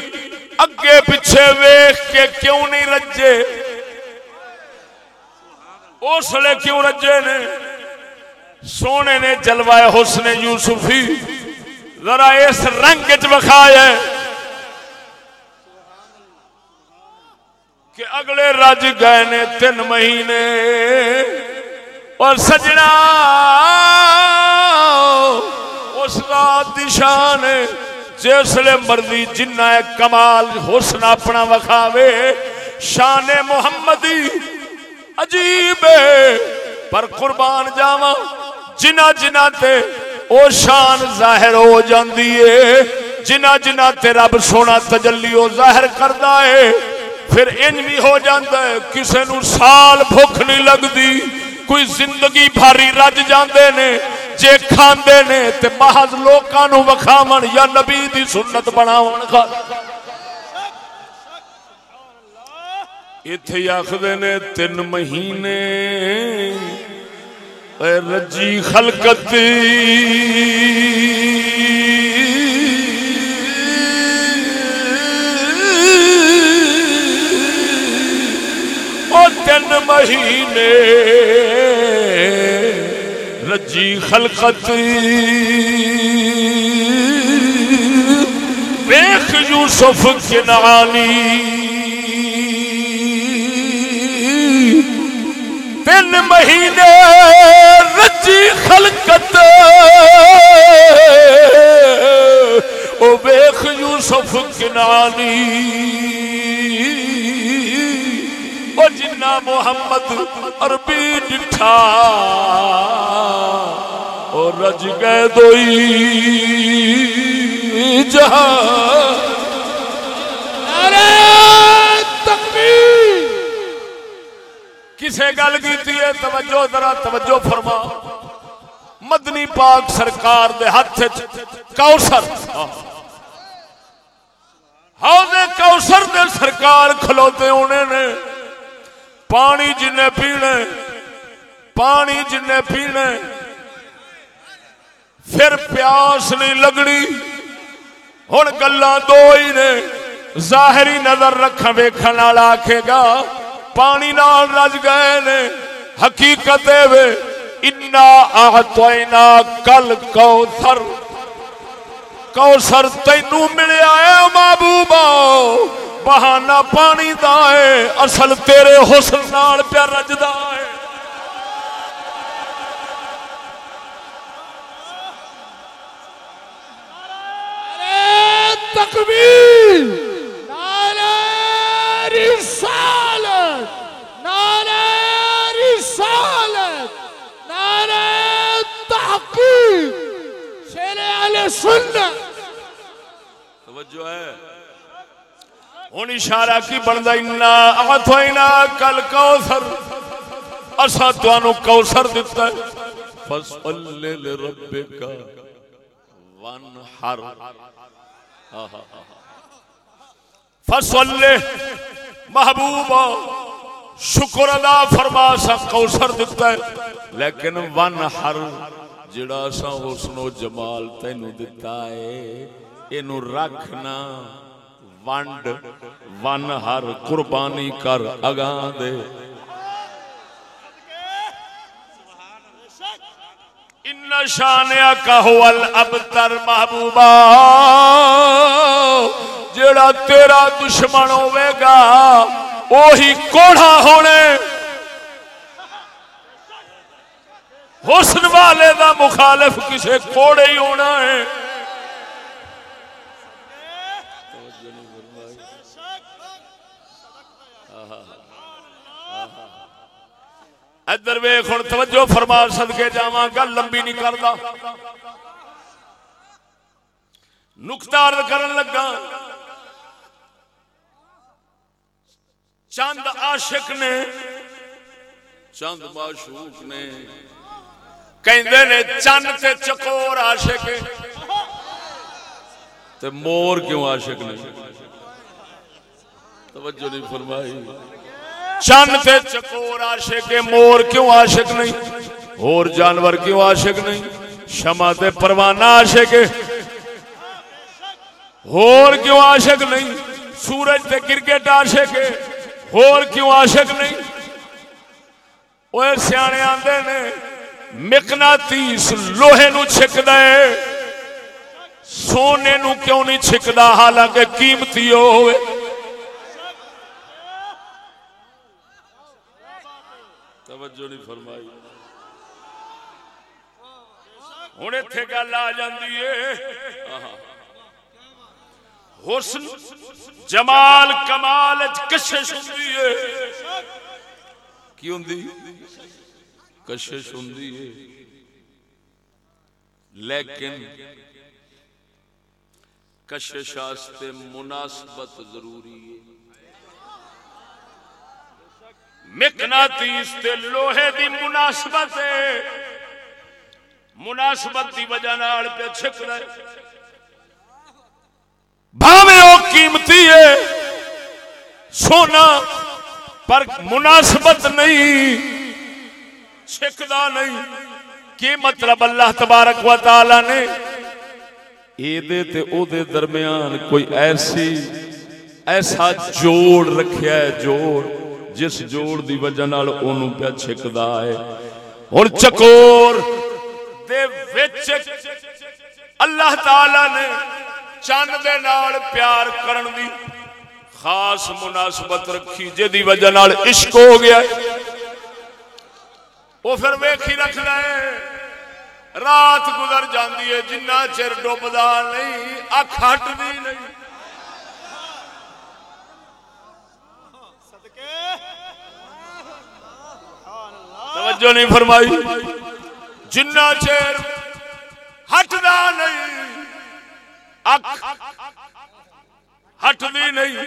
اگے پیچھے ویخ کے کیوں نہیں رجے؟ اس لیے کیوں رجے نے؟ سونے نے جلوائے حسن یوسفی۔ ذرا اس رنگ چ بکھایا کہ اگلے رج گئے نے تین مہینے۔ اور سجنا، اس رات دی شان ہے۔ جسلے مرضی جنہ کمال حسن اپنا وکھاوے شان محمدی عجیب پر قربان جاواں، جنہ جنہ تے او شان ظاہر ہو جاندی ہے جنہ جنہ تے رب سونا تجلی او ظاہر کردا ہے پھر انج بھی ہو جاندا ہے کسے نو سال بھوک نہیں لگدی، کوئی زندگی بھاری رج جاندے نے۔ جے کھاندے نے تے محض لوکاں نو وکھاون یا نبی دی سنت بناون کا ایتھے آخدے نے تین مہینے اے رجی خلقت او تین مہینے رجی خلقت۔ ویخ یوسف کنانی تین مہینے رجی خلقت۔ او ویخ یوسف کنانی او جنا محمد عربی ڈٹھا۔ او رج گئے دوئی جہاں۔ کسے گل کیتی ہے؟ توجہ ذرا توجہ فرما۔ مدنی پاک سرکار دے ہاتھ وچ کوثر۔ ہاں۔ ہاں، حوض کوثر دے سرکار کھلوتے ہونے نے۔ پانی جن پینے، پانی جن پینے۔ پھر پیاس نہیں لگنی۔ ہن گلا دو ہی نے ظاہری نظر رکھ ویکھن والا آکھے گا، پانی نال رج گئے نے۔ حقیقت اے وے، انا اعطینا کل کوثر کوثر تینو ملیا ہے محبوبا بہانہ پانی دا ہے اصل تیرے حسن نال پیا رجدا ہے نعرہ تکبیر نعرہ رسالت نعرہ رسالت نعرہ تحقیق شیر علیہ سنت توجہ ہے ہن اشارہ کی بندا انا اعطینا کل کوثر اسا تانوں کوثر دتا ہے فصل لربک وانحر فصل محبوبا شکر ادا فرما سا کوثر دتا ہے لیکن ون ہر جڑا سا حسن و جمال تینو دتا ہے اینو رکھنا ونڈ ون ہر قربانی کر اگاں دے ان شانیا کا هو الابتر محبوبا جڑا تیرا دشمن ہوے گا وہی کوڑا ہونے حسن والے دا مخالف کسے کوڑے ہی ہونا ہے ادھر ویخ ہوں توجہ فرما سدکے جاواں گل لمبی نہیں کردا۔ نقطہ کرن لگا۔ چند عاشق نے، چند معشوق نے کہندے نے چند تے چکور عاشق تے مور کیوں عاشق نے؟ توجہ نہیں فرمائی۔ چند تے چکور عاشق مور کیوں عاشق نہیں؟ اور جانور کیوں عاشق نہیں؟ شمع تے پروانہ عاشق اور کیوں عاشق نہیں؟ سورج تے کرکٹ عاشق اور کیوں عاشق نہیں؟ وہ سیانے آندے نے مقناطیس لوہے نو چھکدا ہے۔ سونے نو کیوں نہیں چھکدا؟ حالانکہ قیمتی ہوئے۔ توجہ نہیں فرمائی۔ ہوں اتے گل آ جاتی ہے۔ حسن جمال کمال کشش ہے۔ کی ہوندی؟ کشش ہے۔ لیکن کشش مناسبت ضروری ہے مقناطیس تے لوہے دی مناسبت ہے۔ مناسبت دی وجہ نال پہ چھکدا ہے۔ بھاوے او قیمتی ہے۔ سونا پر مناسبت نہیں۔ چھکدا نہیں۔ کی مطلب اللہ تبارک و تعالی نے؟ اے دے تے او دے درمیان کوئی ایسی ایسا جوڑ رکھیا ہے، جوڑ۔ جس جوڑ دی وجہ نال اونوں پیا چھکدا ہے۔ ہن چکور دے وچ اللہ تعالی نے چند دے نال پیار کرن دی خاص مناسبت رکھی جدی وجہ نال عشق ہو گیا وہ پھر ویکھی رکھنا ہے رات گزر جاندی ہے جنہ چر ڈوبدا نہیں اکھ ہٹدی نہیں۔ توجہ نہیں فرمائی۔ جنہ چر ہٹدا نہیں اکھ ہٹدی نہیں۔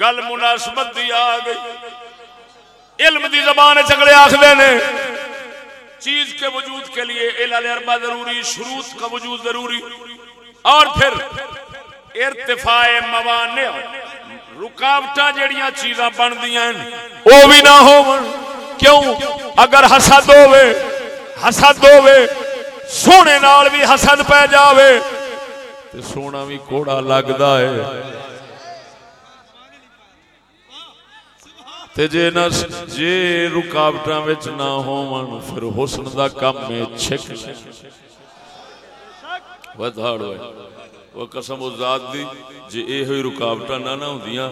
گل مناسبت دی آ گئی۔ علم دی زبان چگڑے آخدے نے، چیز کے وجود کے لیے علل اربا ضروری، شروط کا وجود ضروری۔ اور پھر ارتفاع موانع، رکاوٹاں جڑیاں چیزاں بندیاں وہ بھی نہ ہو کیوں؟ اگر حسد ہوے حسد ہوے سونے نال بھی حسد پہ جاوے، تے سونا بھی کوڑا لگدا ہے۔ تے جے نہ جے رکاوٹاں وچ نہ ہون پھر حسن دا کم میں چھک ودھاڑ ہوئے وہ قسم و ذات دی، جے اے ہوئی رکاوٹاں نہ نہ ہوندیاں،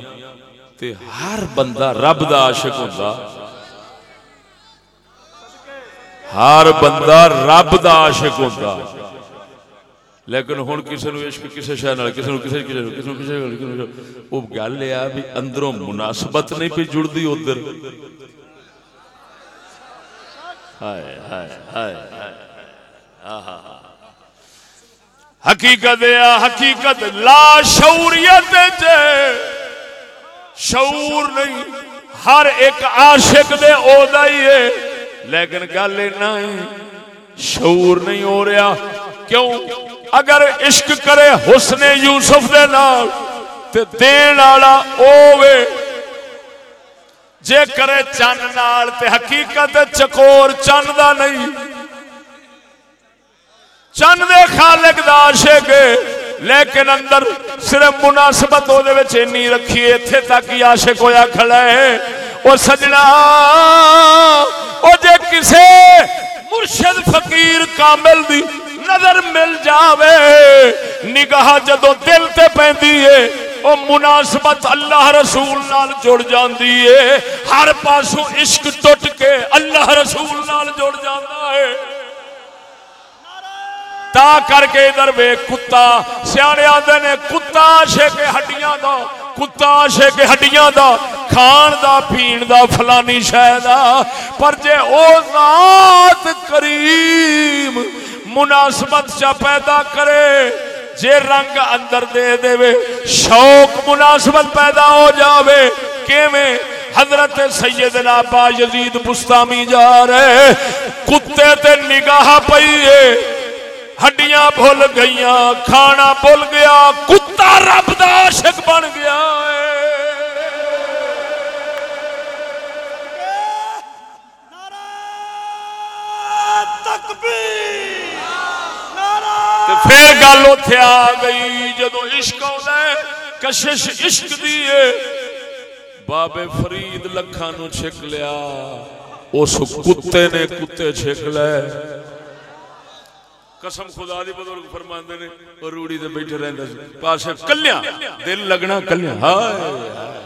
تے ہر بندہ رب دا عاشق ہوندا۔ ہر بندہ رب دا عاشق ہوندا لیکن ہن کسے نو عشق، کسے شے نال، کسے نو کسے کسے کسے نو کسے نال او گل اے بھی اندروں مناسبت نہیں پہ جڑدی ادھر۔ ہائے ہائے ہائے ہائے حقیقت یا حقیقت لا شعوریت جے شعور نہیں، ہر ایک عاشق دے اودا ہی ہے۔ لیکن گل نہیں شعور نہیں ہو رہا۔ کیوں؟ اگر عشق کرے حسن یوسف دے نال، تے دین والا اوے جے کرے چن نال، تے حقیقت چکور چن دا نہیں۔ چن دے خالق دا عاشق لیکن اندر صرف مناسبت او دے وچ انی رکھی ایتھے تک ہی عاشق ہویا کھڑا ہے۔ او سجنا، او جے کسے مرشد فقیر کامل دی نظر مل جاوے، نگاہ جدو دل تے پیندی ہے او مناسبت اللہ رسول نال جڑ جاندی ہے ہر پاسوں عشق ٹوٹ کے اللہ رسول نال جڑ جاندا ہے تا کر کے ادھر وے کتا سیانے آدھے نے کتا آشے کے ہڈیاں دا کتا آشے کے ہڈیاں دا، کھان دا، پین دا، فلانی شہ دا۔ پر جے او ذات کریم مناسبت چا پیدا کرے، جے رنگ اندر دے دے وے شوق مناسبت پیدا ہو جاوے۔ کیویں؟ حضرت سیدنا با یزید بستامی جا رہے۔ کتے تے نگاہ پئیے ہڈیاں بھول گئیاں، کھانا بھول گیا، کتا رب گل اوتھے آ گئی جدو عشق آਉਂਦਾ کشش عشق دی بابے فرید لکھاں نو چھک لیا، اس کتے نے کتے چھک لے۔ قسم خدا دی بزرگ فرماندے نے اور روڑی تے بیٹھے رہندا سی۔ پاسے کلیاں، دل لگنا کلیاں۔ ہائے ہائے۔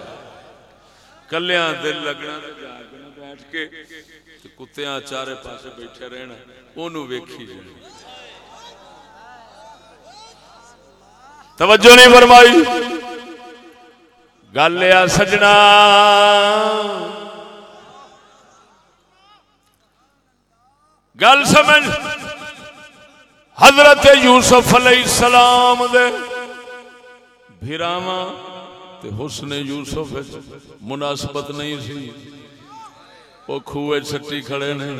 کلیاں، دل لگنا تے جاگنا بیٹھ کے، تے کتیاں چارے پاسے بیٹھے رہنا، اونوں ویکھی جانی توجہ نہیں فرمائی۔ گل آ سجنا۔ گل سمجھ۔ حضرت یوسف علیہ السلام دے بھیراواں تے حسن یوسف مناسبت نہیں سی۔ وہ کھوے سٹی کھڑے نے۔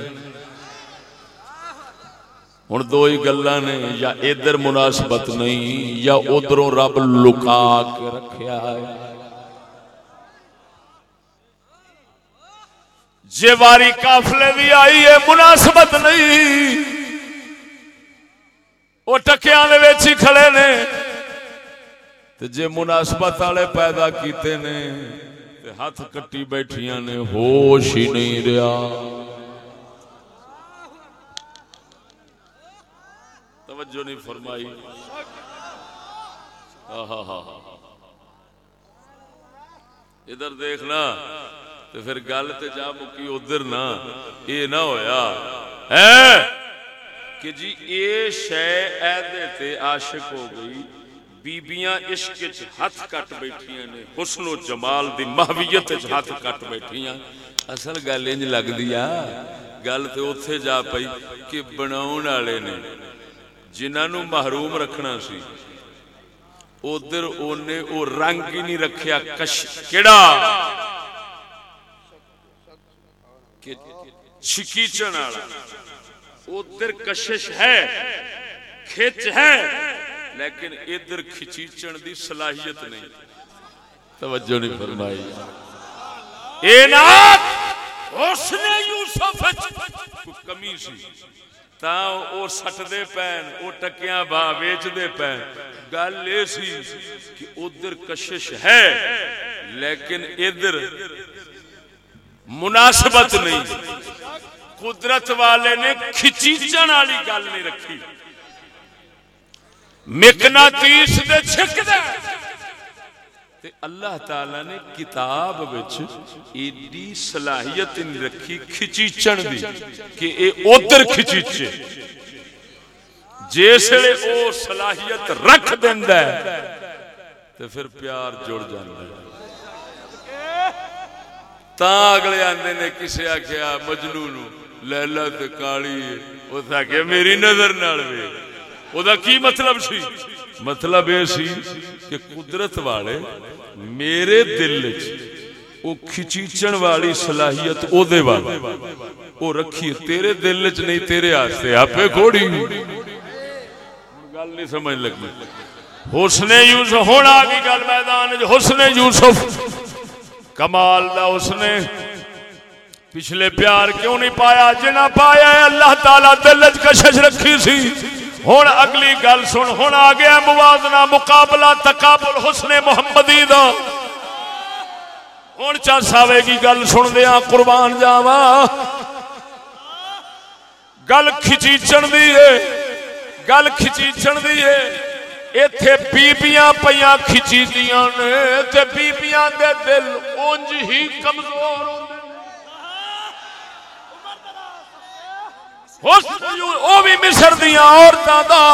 ہوں دو ہی گلا نے، یا ادھر مناسبت نہیں، یا ادھروں رب لکا کے رکھیا ہے۔ جے واری قافلے بھی آئی ہے، مناسبت نہیں۔ وہ ٹکیاں ہی کھڑے نے۔ تے جے مناسبت والے پیدا کیتے نے، تے ہاتھ کٹی بیٹھیاں نے، ہوش ہی نہیں رہا توجہ نہیں فرمائی۔ آہا ادھر دیکھنا تو پھر گل تے جا مکی ادھر نہ یہ نہ ہویا۔ ہے؟ کہ جی اے شے ایدے تے عاشق ہو گئی۔ بیبیاں عشق وچ ہاتھ کٹ بیٹھیاں نے۔ حسن و جمال دی محویت وچ ہاتھ کٹ بیٹھیاں۔ اصل گل انج لگدی آ۔ گل تے اوتھے جا پئی کہ بناون والے نے۔ جنہاں نو محروم رکھنا سی۔ ادھر اونے او رنگ ہی نہیں رکھیا۔ کش کیڑا؟ کہ چھکیچن والا۔ ادھر کشش ہے کھچ ہے لیکن ادھر کھچیچن دی صلاحیت نہیں۔ توجہ نہیں فرمائی۔ اے نات اس نے یوسف کمی سی۔ تا او سٹ دے پین او ٹکیاں با ویچ دے پین گل یہ سی کہ ادھر کشش ہے لیکن ادھر مناسبت نہیں قدرت والے نے کھچیچن والی گل نہیں رکھی مکنا تیس دے چھک دے تے اللہ تعالی نے کتاب وچ ایڈی صلاحیت نہیں رکھی، کھچیچن دی کہ اے ادھر کھچیچے۔ جسے او صلاحیت رکھ دیندا ہے، تے پھر پیار جڑ جاندا ہے۔ تا اگلے آندے نے کسے آکھیا، مجنو نو، لیلا تے کالی او تھا کہ میری نظر نال وے او دا کی مطلب سی؟ مطلب یہ سی کہ قدرت والے میرے دل وچ کھچیچن والی صلاحیت او دے والی او رکھی تیرے دل وچ نہیں، تیرے واسطے آپے کھوڑی گل نہیں سمجھ لگی۔ حسن یوسف ہن آ گئی گل میدان حسن یوسف، کمال دا اس نے پچھلے پیار کیوں نہیں پایا؟ جنا پایا اللہ تعالی دل وچ کشش رکھی سی۔ ہن اگلی گل سن، ہن آ گیا موازنہ، مقابلہ، تقابل، حسن محمدی دا۔ ہن چا ساوے کی گل سن دیا، قربان جاوا گل کھچیچن دی ہے، گل کھچیچن دی ہے۔ ایتھے بیبیاں پیاں کھچی دیاں نے، تے بیبیاں دے دل اونج ہی کمزور ہوندے۔ حسن بھی مصر دیاں عورتاں دا۔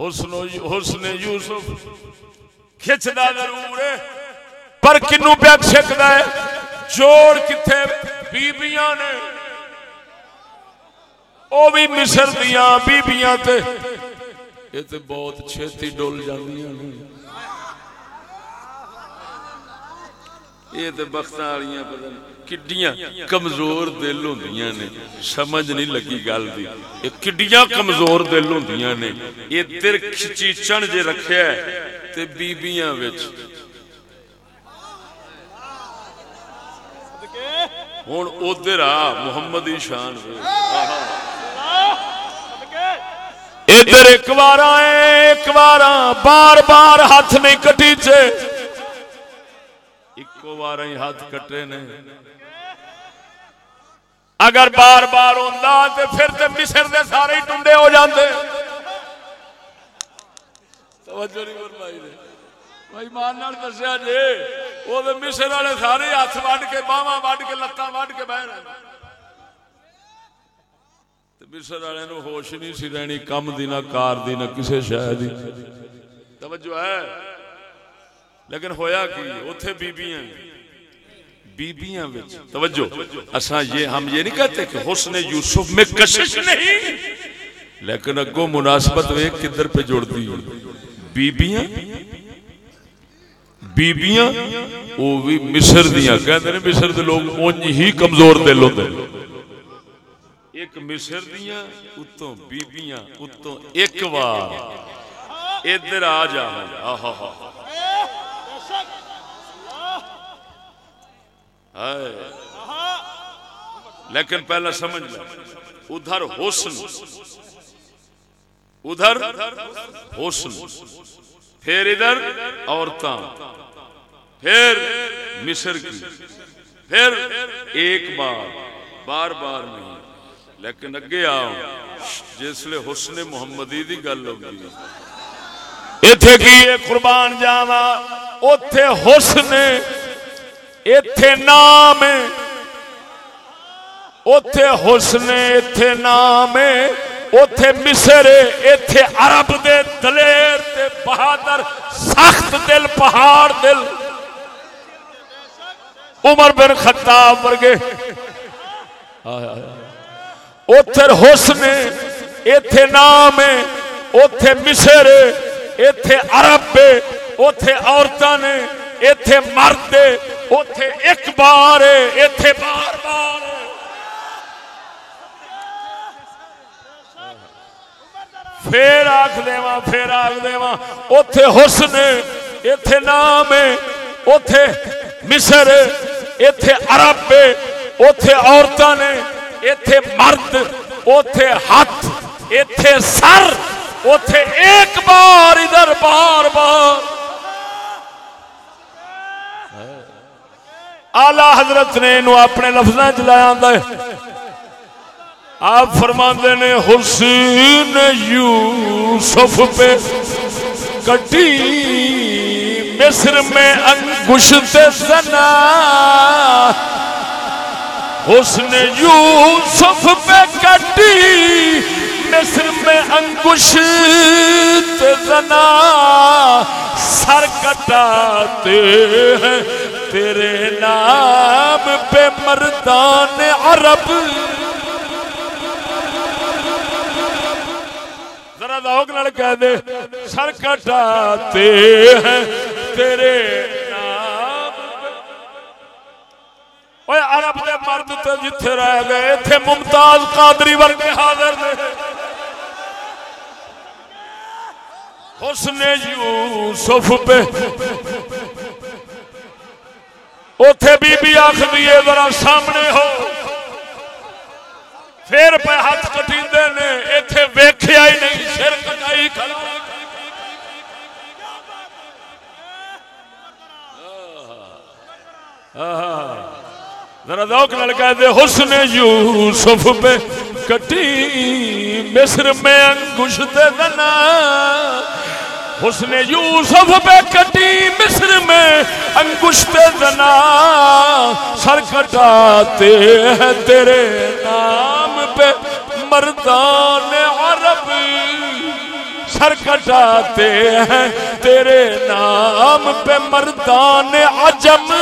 حسن حسن یوسف کھچدا ضرور ہے، پر کنو پیا چھکدا ہے۔ جوڑ کتھے بیبیاں نے۔ او بھی مصر دیاں بیبیاں تے۔ یہ تے بہت چھتی ڈول جاندیاں نے۔ یہ تے بختاں والیاں پتہ نہیں۔ کڈیاں کمزور دل ہوندیاں نے سمجھ نہیں لگی گل دی یہ کڈیاں کمزور دل ہوندیاں نے یہ تیر کھچیچن جے رکھیا ہے تے بیبیاں وچ ہن ادھر آ محمد دی شان وے ادھر ایک بار ایک بار بار بار ہاتھ نہیں کٹیچے ایکو بار ہی ہاتھ کٹے نے اگر بار بار ہوندا تے پھر تے مصر دے سارے ہی ٹنڈے ہو جاندے۔ توجہ نہیں فرمائی بھائی مان نال دسیا جی وہ مصر والے سارے ہاتھ وڈ کے، باواں وڈ کے، لتاں وڈ کے مصر والے نو ہوش نہیں سی رہنی، کم دی نہ کار دی نہ کسے شے دی۔ توجہ ہے۔ لیکن ہویا کی؟ اوتھے بیبیاں بیبیاں وچ۔ توجہ۔ اساں یہ ہم یہ نہیں کہتے کہ حسن یوسف میں کشش نہیں۔ لیکن اگوں مناسبت ویک کدھر پہ جوڑ دی۔ بیبیاں؟ بیبیاں؟ وہ بھی مصر دیاں۔ کہتے ہیں مصر دے لوگ اونج ہی کمزور دل ہوندے۔ نے ایک مصر دیاں، اتوں بیبیاں، اتوں ایک وار۔ ادھر آ جا۔ آہا۔ ہا ہائے لیکن پہلا سمجھ لیں، ادھر حسن ادھر حسن، پھر ادھر عورتاں، پھر مصر کی، پھر ایک بار بار بار نہیں۔ لیکن اگے آؤ جسلے حسن محمدی دی گل ہوگی۔ ایتھے کی؟ قربان جاوا اوتھے حسن ایتھے نام اوتھے حسن ایتھے نام اوتھے مصر ایتھے عرب دے دلیر تے بہادر، سخت دل، پہاڑ دل۔ عمر بن خطاب ورگے۔ اوتھے حسن ایتھے نام اوتھے مصر ایتھے عرب اوتھے عورتاں نے ایتھے مرد اوتھے ایک بار ایتھے بار بار پھر آخ دیواں، پھر آخ دیواں۔ اوتھے حسن ایتھے نام اوتھے مصر ایتھے عرب اوتھے عورتاں نے، ایتھے مرد، اوتھے ہاتھ، ایتھے سر، اوتھے ایک بار، ادھر بار بار۔ آلہ حضرت نے انہوں اپنے لفظاں چلایا ہے۔ آپ فرماندے نے حسین یوسف پہ کٹی مصر میں انگشت زنا۔ حسن یوسف پہ کٹی مصر میں انگشت زنا سر کٹاتے ہیں۔ تیرے نام پہ مردان عرب۔ ذرا ذوق نال کہہ دے سر کٹاتے ہیں۔ تیرے عرب دے مرد تے جتھے رہ گئے تھے ممتاز قادری ورگے حاضر نے حسن یوسف پہ۔ اوتھے بی بی آخری ہے، ذرا سامنے ہو۔ پھر پہ ہاتھ کٹیندے نے، ایتھے ویکھیا ہی نہیں، سر کٹائی کھڑا۔ ذرا ذوق نال کہہ دے، حسن یوسف پہ کٹی مصر میں انگشت دنا۔ حسن یوسف پہ کٹی مصر میں انگشت دنا۔ سر کٹاتے ہیں تیرے نام پہ مردان عرب۔ سر کٹاتے ہیں تیرے نام پہ مردان عجم۔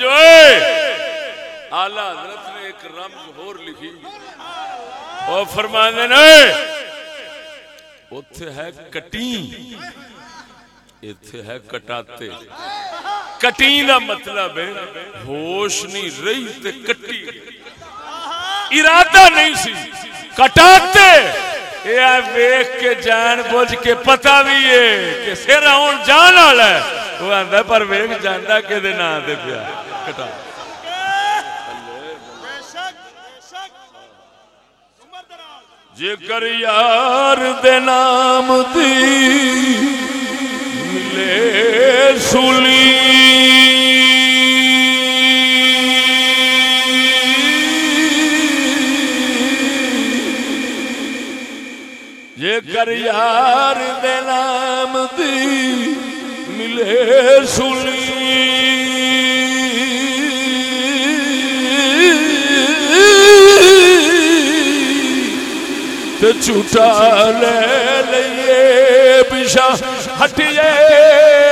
توجہ اعلی حضرت نے ایک رمز اور لکھی۔ اور فرمانے نے اوتھے ہے کٹی۔ ایتھے ہے کٹاتے۔ کٹی دا مطلب ہے، ہوش نہیں رہی تے کٹی۔ ارادہ نہیں سی۔ کٹاتے۔ یہ ویخ کے جان بوجھ کے پتا بھی ہے کہ سر آن جان والا ہے۔ وہ آندا پر ویخ جاندا کہ دے نام دے پیا۔ کٹا۔ بے یار دے نام دی ملے سولی۔ کر یار دے نام دی ملے سنی۔ تے لے لئیے بشا ہٹیے۔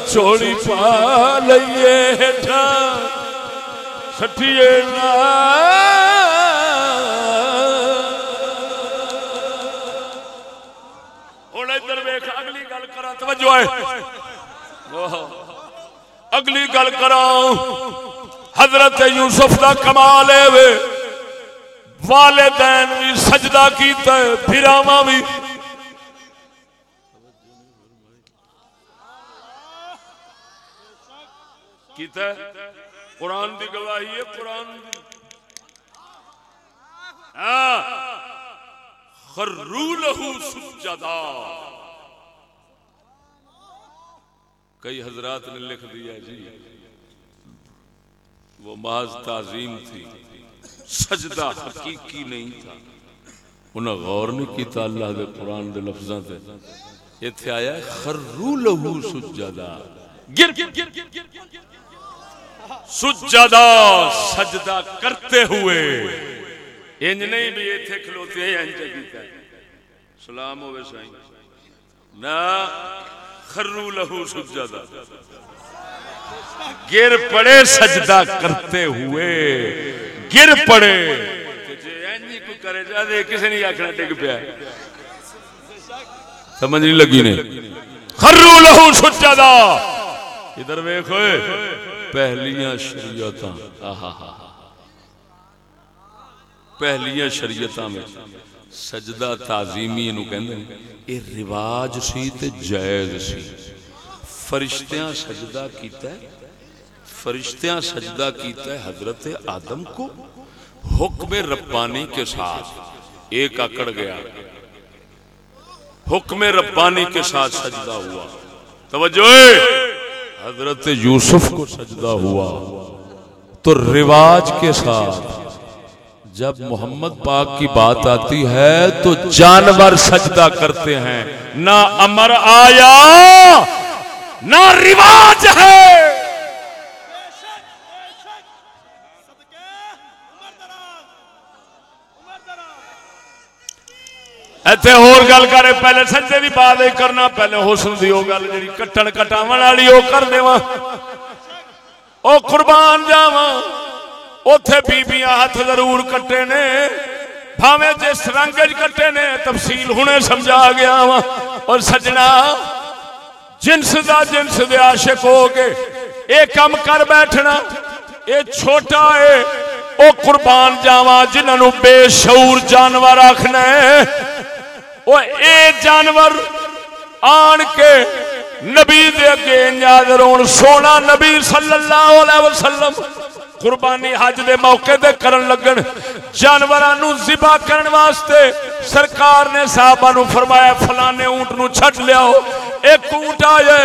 تے چوڑی پا لئیے ہیٹھا، سٹھیے نا۔ ویخ اگلی گل کرا توجہ ہے۔ اگلی گل کرا حضرت یوسف دا کمال ہے۔ والدین بھی سجدہ کیتا ہے پھراواں بھی کیتا ہے۔ قرآن دی گواہی ہے، قرآن دی۔ خرو لہو سجدا کئی حضرات نے لکھ دیا جی وہ محض تعظیم تھی۔ سجدہ حقیقی نہیں تھا۔ انہیں غور نہیں کیتا اللہ دے قرآن دے لفظاں تے۔ ایتھے آیا ہے، خرو لہو سجدا گر گر گر گر گر گر۔ سجدہ سجدہ کرتے ہوئے۔ انج نہیں بھی ایتھے کھلوتے ہیں، انج کیتا ہے سلام ہوے سائیں۔ نہ خرو لہو سجدہ۔ گر پڑے سجدہ کرتے ہوئے۔ گر پڑے۔ کوئی کرے، جا دے کسی نہیں آکھنا ڈگ پیا۔ سمجھ نہیں لگی نے۔ خرو لہو سجدہ۔ ادھر ویکھو پہلیاں شریعتاں۔ آہا پہلیاں شریعتاں میں سجدہ تعظیمی نو کہندے نے اے رواج سی تے جائز سی۔ فرشتیاں سجدہ کیتا ہے، فرشتیاں سجدہ کیتا ہے حضرت آدم کو حکم ربانی کے ساتھ۔ ایک اکڑ گیا۔ حکم ربانی کے ساتھ سجدہ ہوا۔ توجہ! حضرت یوسف کو سجدہ ہوا تو رواج کے ساتھ جب محمد پاک کی بات آتی ہے تو جانور سجدہ کرتے ہیں۔ نہ امر آیا، نہ رواج ہے بے شک بے شک صدقے عمر دراز عمر دراز ایتھے ہور گل کرے، پہلے سجدے دی بات نہیں کرنا، پہلے حسن دی او گل جڑی کٹن کٹاون والی او کر دیواں۔ او قربان جاواں۔ اوتھے بیبیاں ہاتھ ضرور کٹے نے۔ بھاویں جس رنگ وچ کٹے نے، تفصیل ہنے سمجھا گیا واں۔ اور سجنا، جنس دا جنس دے عاشق ہو کے اے کم کر بیٹھنا۔ اے چھوٹا ہے او قربان جاواں جنہاں نو بے شعور جانور آکھنا ہے۔ او اے جانور، آن کے نبی دے اگے نظر ہون سونا نبی صلی اللہ علیہ وسلم قربانی حج دے موقع دے کرن لگن۔ جانوراں نو ذبح کرن واسطے سرکار نے صحابہ نو فرمایا، فلانے اونٹ نو چھٹ لیاؤ۔ ایک اونٹ آئے،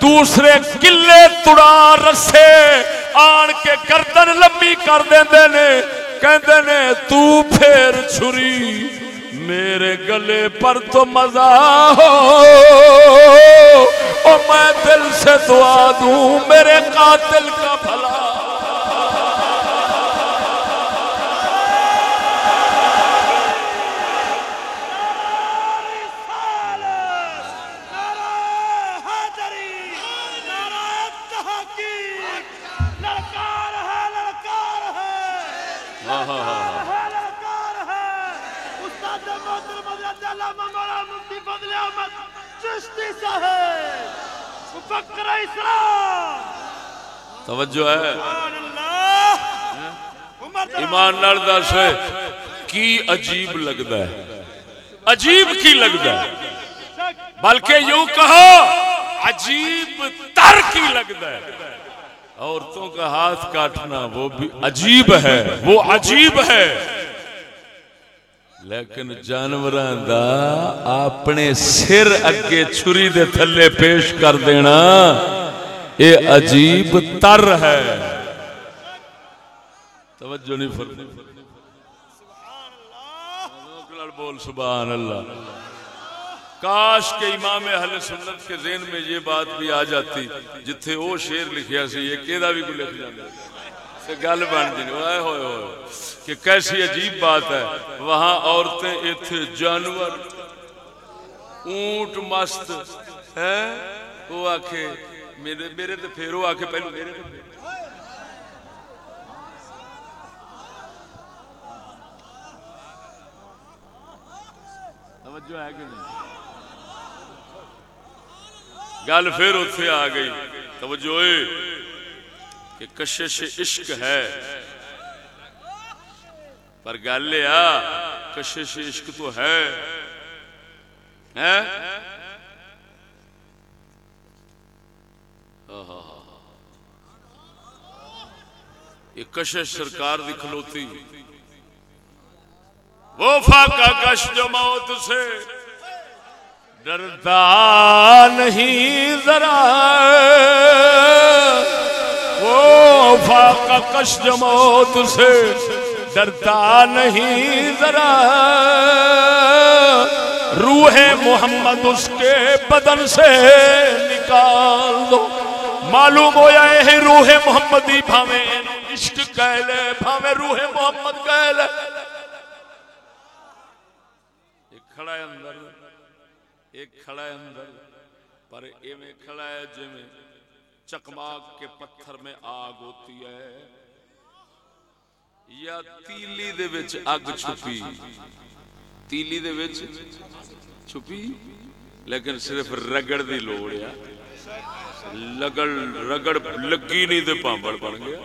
دوسرے کلے تڑا رسے۔ آن کے گردن لمبی کر دیندے نے، کہندے نے، تو پھر چھری۔ میرے گلے پر تو مزہ ہو۔ او میں دل سے دعا دوں، میرے قاتل کا بھلا۔ اسلام! توجہ ہے۔ ایمان نال دس کی عجیب لگتا ہے؟ عجیب کی لگتا ہے؟ بلکہ یوں کہو عجیب تر کی لگتا ہے۔ عورتوں کا ہاتھ کاٹنا وہ بھی عجیب ہے وہ عجیب ہے۔ لیکن جانوراں دا اپنے سر اگے چھری دے تھلے پیش کر دینا، اے عجیب تر ہے۔ توجہ نہیں فرمائی۔ بول سبحان اللہ۔ کاش کے امام اہل سنت کے ذہن میں یہ بات بھی آ جاتی، جتھے وہ شیر لکھیا سی، یہ کیدا بھی کوئی لکھ جاتا سے گل بن جی۔ ہوئے ہوئے کہ کیسی عجیب بات ہے۔ وہاں عورتیں ایتھے جانور۔ اونٹ مست۔ ہے وہ آکھے، میرے میرے تے پھیرو آ کے پہلو میرے تے توجہ ہے کہ نہیں؟ گل پھر اتنے آ گئی۔ توجہ اے۔ کہ کشش عشق ہے۔ پر گل یہ آ، کشش عشق تو ہے۔ یہ کشش سرکار دی کھلوتی۔ وہ فاقہ کش جو موت سے ڈرتا نہیں ذرا۔ وہ فاقہ کش موت سے ڈرتا نہیں ذرا۔ روح محمد اس کے بدن سے نکال دو۔ معلوم ہو جائے ہے روح محمدی بھاوے عشق کہہ لے، بھاوے روح محمد کہہ لے۔ ایک کھڑا ہے اندر، ایک کھڑا ہے اندر، پر ایویں کھڑا ہے جویں چکماک کے پتھر میں آگ ہوتی ہے، یا تیلی دے وچ اگ چھپی۔ تیلی دے وچ چھپی؟ لیکن صرف رگڑ دی لوڑ ہے۔ لگڑ، رگڑ لگی نہیں تے پامبڑ بن گیا۔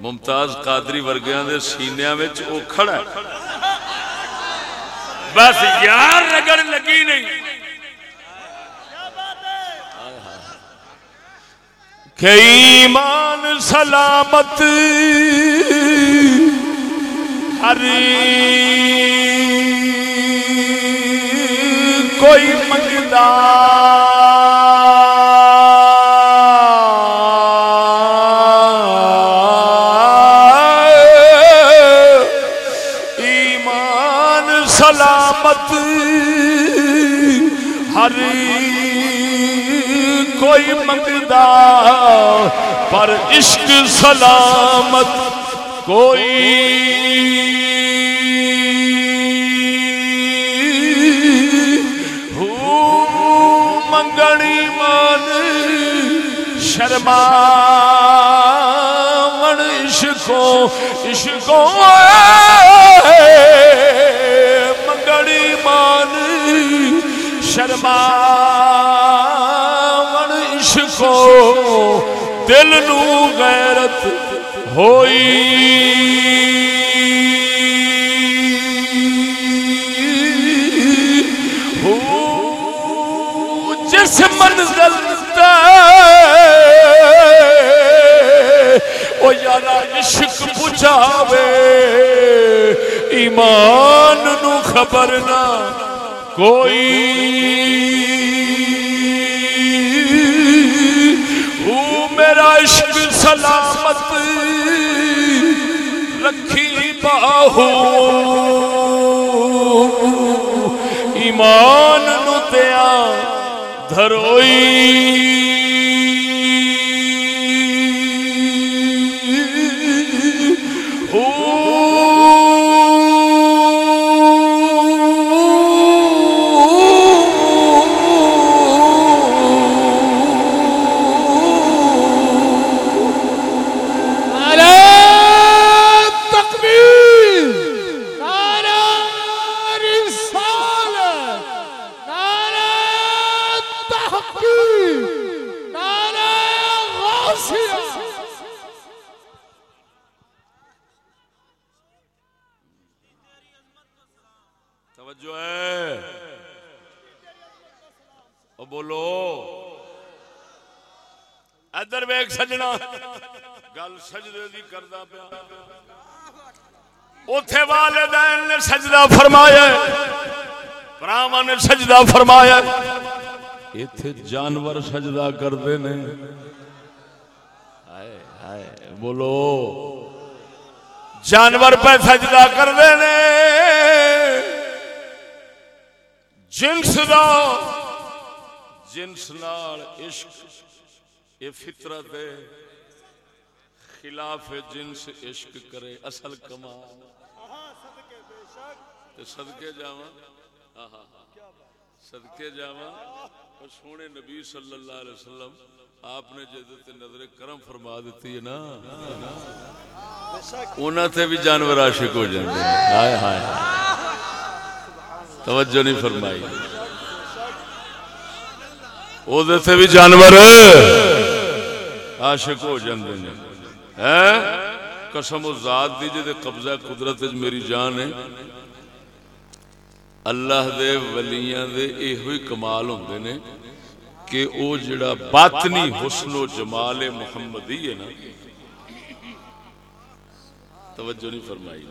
ممتاز قادری ورگیاں دے سینیاں وچ او کھڑا ہے۔ بس یار، رگڑ لگی نہیں۔ کہ ایمان سلامت ہر کوئی منگدا ایمان سلامت ہر کوئی منگدا پر عشق سلامت کوئی منگنی من شرما من عشقوں عشقوں منگنی من شرما عشقوں دل نو غیرت ہوئی۔ جس منزل او یارا عشق پچاوے ایمان نو خبر نہ کوئی۔ میرا عشق سلامت رکھی باہو۔ ایمان نو تیا دھروئی۔ سجدے دی کردا پیا۔ اوتھے والدین نے سجدہ فرمایا براہما نے سجدہ فرمایا ایتھے جانور سجدہ کردے نے۔ ہائے ہائے، بولو۔ جانور پہ سجدہ کردے نے۔ جنس دا، جنس نال عشق، یہ فطرت ہے۔ خلاف جنس عشق کرے اصل صدقے جاواں۔ صدقے جاواں۔ اور سونے نبی صلی اللہ علیہ وسلم آپ نے جدت نظر کرم فرما دیتی ہے نا۔ انہاں تے بھی جانور عاشق ہو جاندے ہیں۔ ہائے ہائے۔ توجہ نہیں فرمائی۔ تے بھی جانور عاشق ہو جاندے ہیں۔ ہیں قسم و ذات دی جے قبضہ قدرت وچ میری جان ہے۔ اللہ دے ولیاں دے ایہو ہی کمال ہوندے نے کہ او جڑا باطنی حسن و جمال محمدی ہے نا۔ توجہ نہیں فرمائی۔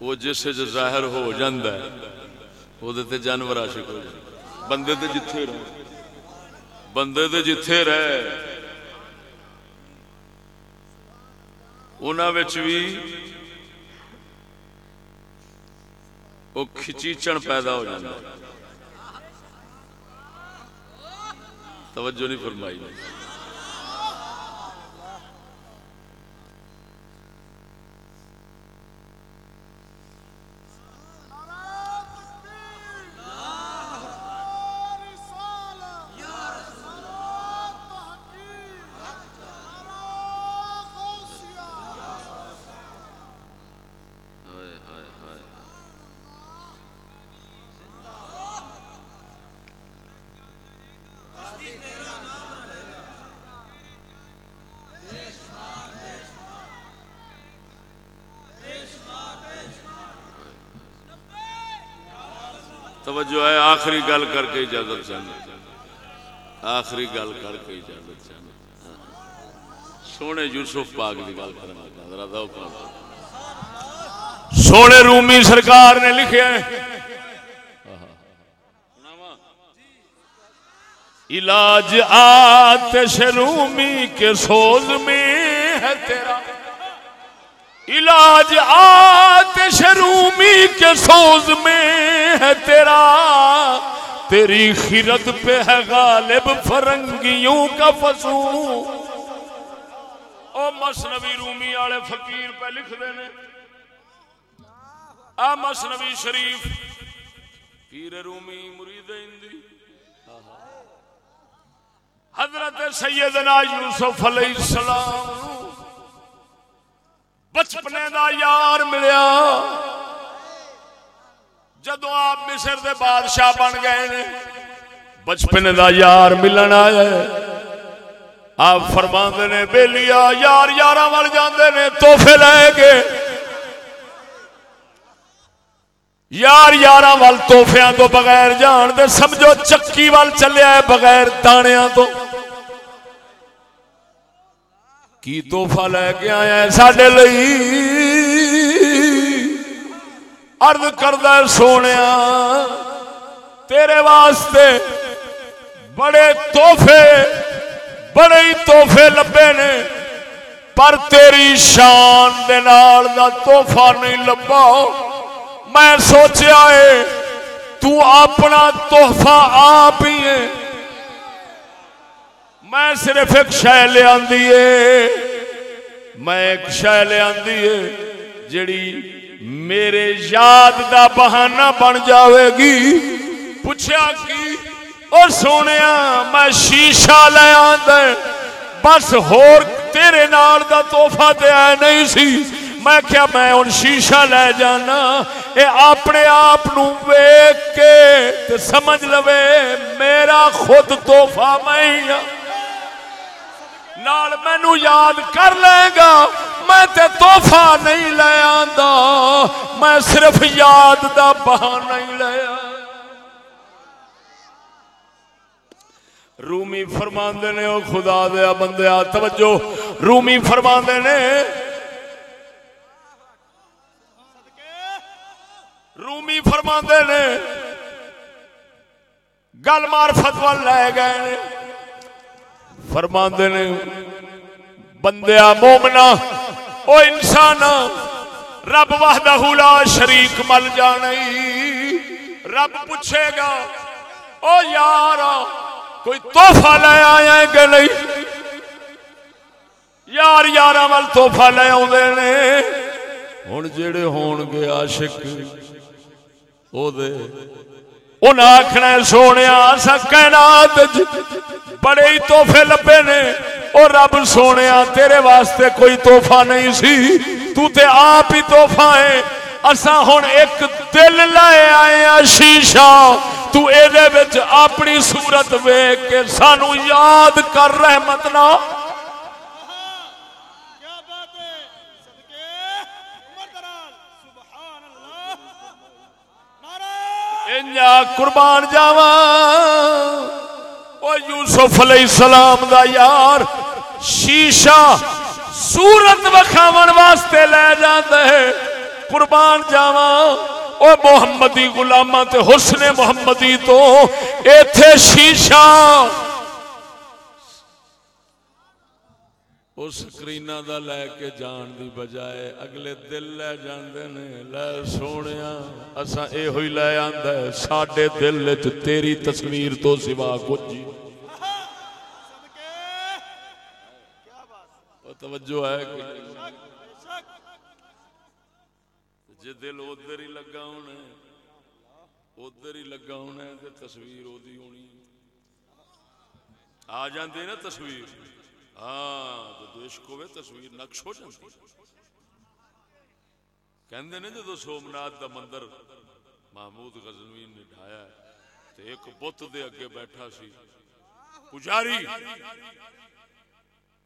وہ جسے جو ظاہر ہو جاندہ ہے وہ دیتے جانور عاشق ہو جاندے بندے دے جتھے رہے بندے دے جتھے رہے۔ انہاں وچ بھی وہ کھچیچن پیدا ہو جاندہ توجہ نہیں فرمائی توجہ ہے، آخری گل کر کے اجازت چاہنا آخری گل کر کے اجازت چاہنا سونے یوسف پاک کی گل کرنا ذرا دو سونے رومی سرکار نے لکھے علاج آتش رومی کے سوز میں ہے تیرا۔ علاج آتش رومی کے سوز میں ہے تیرا، تیری خیرت پہ ہے غالب فرنگیوں کا فسو او مصنوی رومی والے فقیر پہ لکھ دینے آ مصنوی شریف، پیر رومی مرید اندی حضرت سیدنا یوسف علیہ السلام۔ بچپنے دا یار ملیا۔ جدو آپ مصر دے بادشاہ بن گئے نے، بچپنے دا یار ملن آیا ہے۔ آپ فرما نے بےلیا یار یار وال جاندے نے توحفے لے کے۔ یار یار وال توحفیاں تو بغیر جان دے، سمجھو چکی وال چلیا ہے بغیر دانیاں تو۔ کی توحفہ لے کے آیا ہے ساڈے لئی؟ عرض کردا ہے تیرے واسطے بڑے توحفے بڑے ہی توحفے لبے نے، پر تیری شان دے نال دا توحفہ نہیں لبا۔ میں سوچیا ہے، تو اپنا تحفہ آپ ہی ہے۔ میں صرف ایک شہ لیا میں ایک شہ لیا جڑی میرے یاد دا بہانہ بن جاوے گی۔ پوچھا کی؟ اور سونے میں شیشہ لے آدھا بس ہور تیرے نال دا توحفہ تے آئے نہیں سی۔ میں کیا میں ان شیشہ لے جانا؟ اے اپنے آپ ویک کے تے سمجھ لوے، میرا خود توحفہ میں ہی ہاں۔ نال مینو یاد کر لے گا۔ میں تے توحفہ نہیں لے آندا۔ میں صرف یاد دا بہانہ ہی لے آ رومی فرماندے نے، او خدا دیا بندیا توجہ۔ رومی فرماندے نے، رومی فرماندے نے، گل معرفت وال لے گئے نے۔ فرماندے نے، بندیا مومنا او انسان رب وحدہ لا شریک مل جانی رب پوچھے گا، او یار کوئی توحفہ لے آیا ہے کہ نہیں؟ یار یار وال توحفہ لے آدھے نے۔ ہوں جڑے ہون گے عاشق، او دے۔ انہاں آکھنا ہے، سونیا اسا کائنات بڑے ہی تحفے لبے نے۔ او رب سونیا تیرے واسطے کوئی تحفہ نہیں سی۔ تو تے آپ ہی تحفہ ہے اسا ہن ایک دل لائے آئے ہیں شیشہ۔ تو اے دے وچ اپنی صورت ویکھ کے سانو یاد کر رحمت نہ۔ انجا قربان جاوا او یوسف علیہ السلام دا یار شیشہ صورت وکھاون واسطے لے جاندا ہے۔ قربان جاوا او محمدی غلاماں تے حسن محمدی تو ایتھے شیشہ۔ اس سکرینا دا لے کے جان دی بجائے اگلے دل لے جاندے نے۔ لے سونیا، اساں اے ہوئی لے آندا ہے۔ ساڈے دل وچ تیری تصویر تو سوا کچھ نہیں صدقے کیا بات او توجہ ہے کہ جے دل ادھر ہی لگا ہونا ہے، ادھر ہی لگا ہونا ہے، تے تصویر اودی ہونی آ جاندی نا تصویر؟ ہاں جدو عشق ہوئے تصویر نقش ہو جاندی۔ کہندے نے جدو سومناتھ دا مندر محمود غزنوی نے ڈھایا ہے، تے ایک بت دے اگے بیٹھا سی۔ پجاری!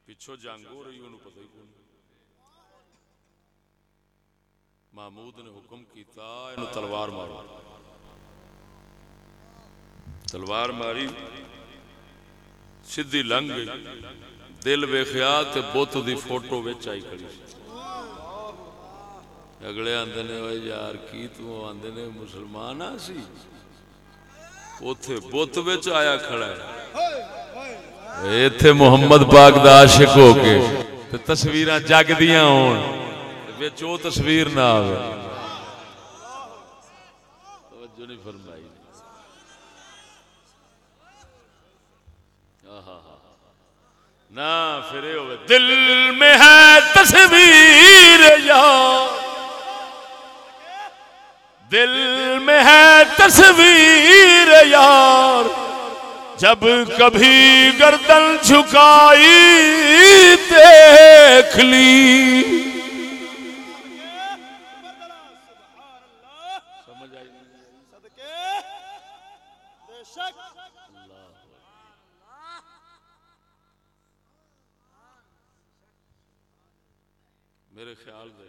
پچھو جنگ ہو رہی انہوں پتہ ہی کون محمود نے حکم کیتا، انہوں تلوار مارو۔ تلوار ماری، سیدھی لنگ گئی۔ دل ویخیا تے بت دی فوٹو وچ آئی کھڑی۔ اگلے آندے نے اوے یار کی تو نے، مسلمان آ سی۔ اوتھے بت وچ آیا کھڑا ہے۔ ایتھے محمد پاک دا عاشق ہو کے تے تصویراں جگ دیاں ہون وچ او تصویر نہ آوے توجہ نہیں فرمائی نہ پھر یہ ہوئے دل میں ہے تصویر یار دل میں ہے تصویر یار جب کبھی گردن جھکائی دیکھ لی۔ میرے خیال میں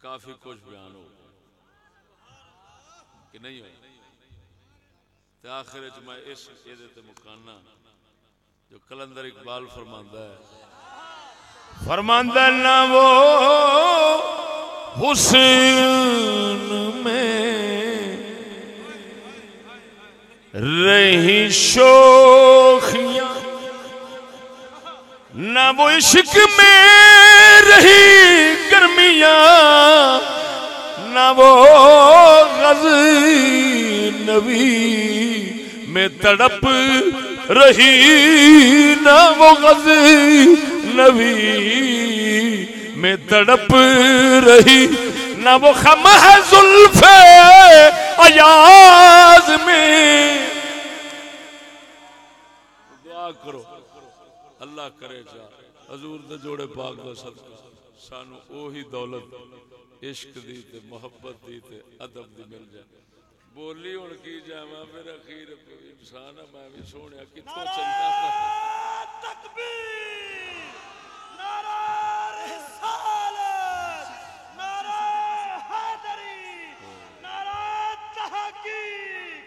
کافی کچھ بیان ہو نہیں ہو تے آخر چ میں اس یہ تے مکانا جو کلندر اقبال فرماندا ہے۔ فرماندا نہ وہ حسن میں رہی شوخیاں۔ نہ وہ عشق میں رہی گرمیاں۔ نہ وہ غز نبی میں تڑپ رہی، نہ وہ غز نبی میں تڑپ رہی، نہ وہ خم ہے زلف ایاز میں۔ دعا کرو، اللہ کرے جا، حضور دے جوڑے پاک دا صدقہ سانو اوہی دولت عشق دی تے محبت دی تے ادب دی مل جائے۔ بولی ہوں کی جاواں پھر اخیر انسان میں بھی سونے کتوں چلتا تکبیر! نعرہ رسالت! نعرہ حیدری! نعرہ تحقیق!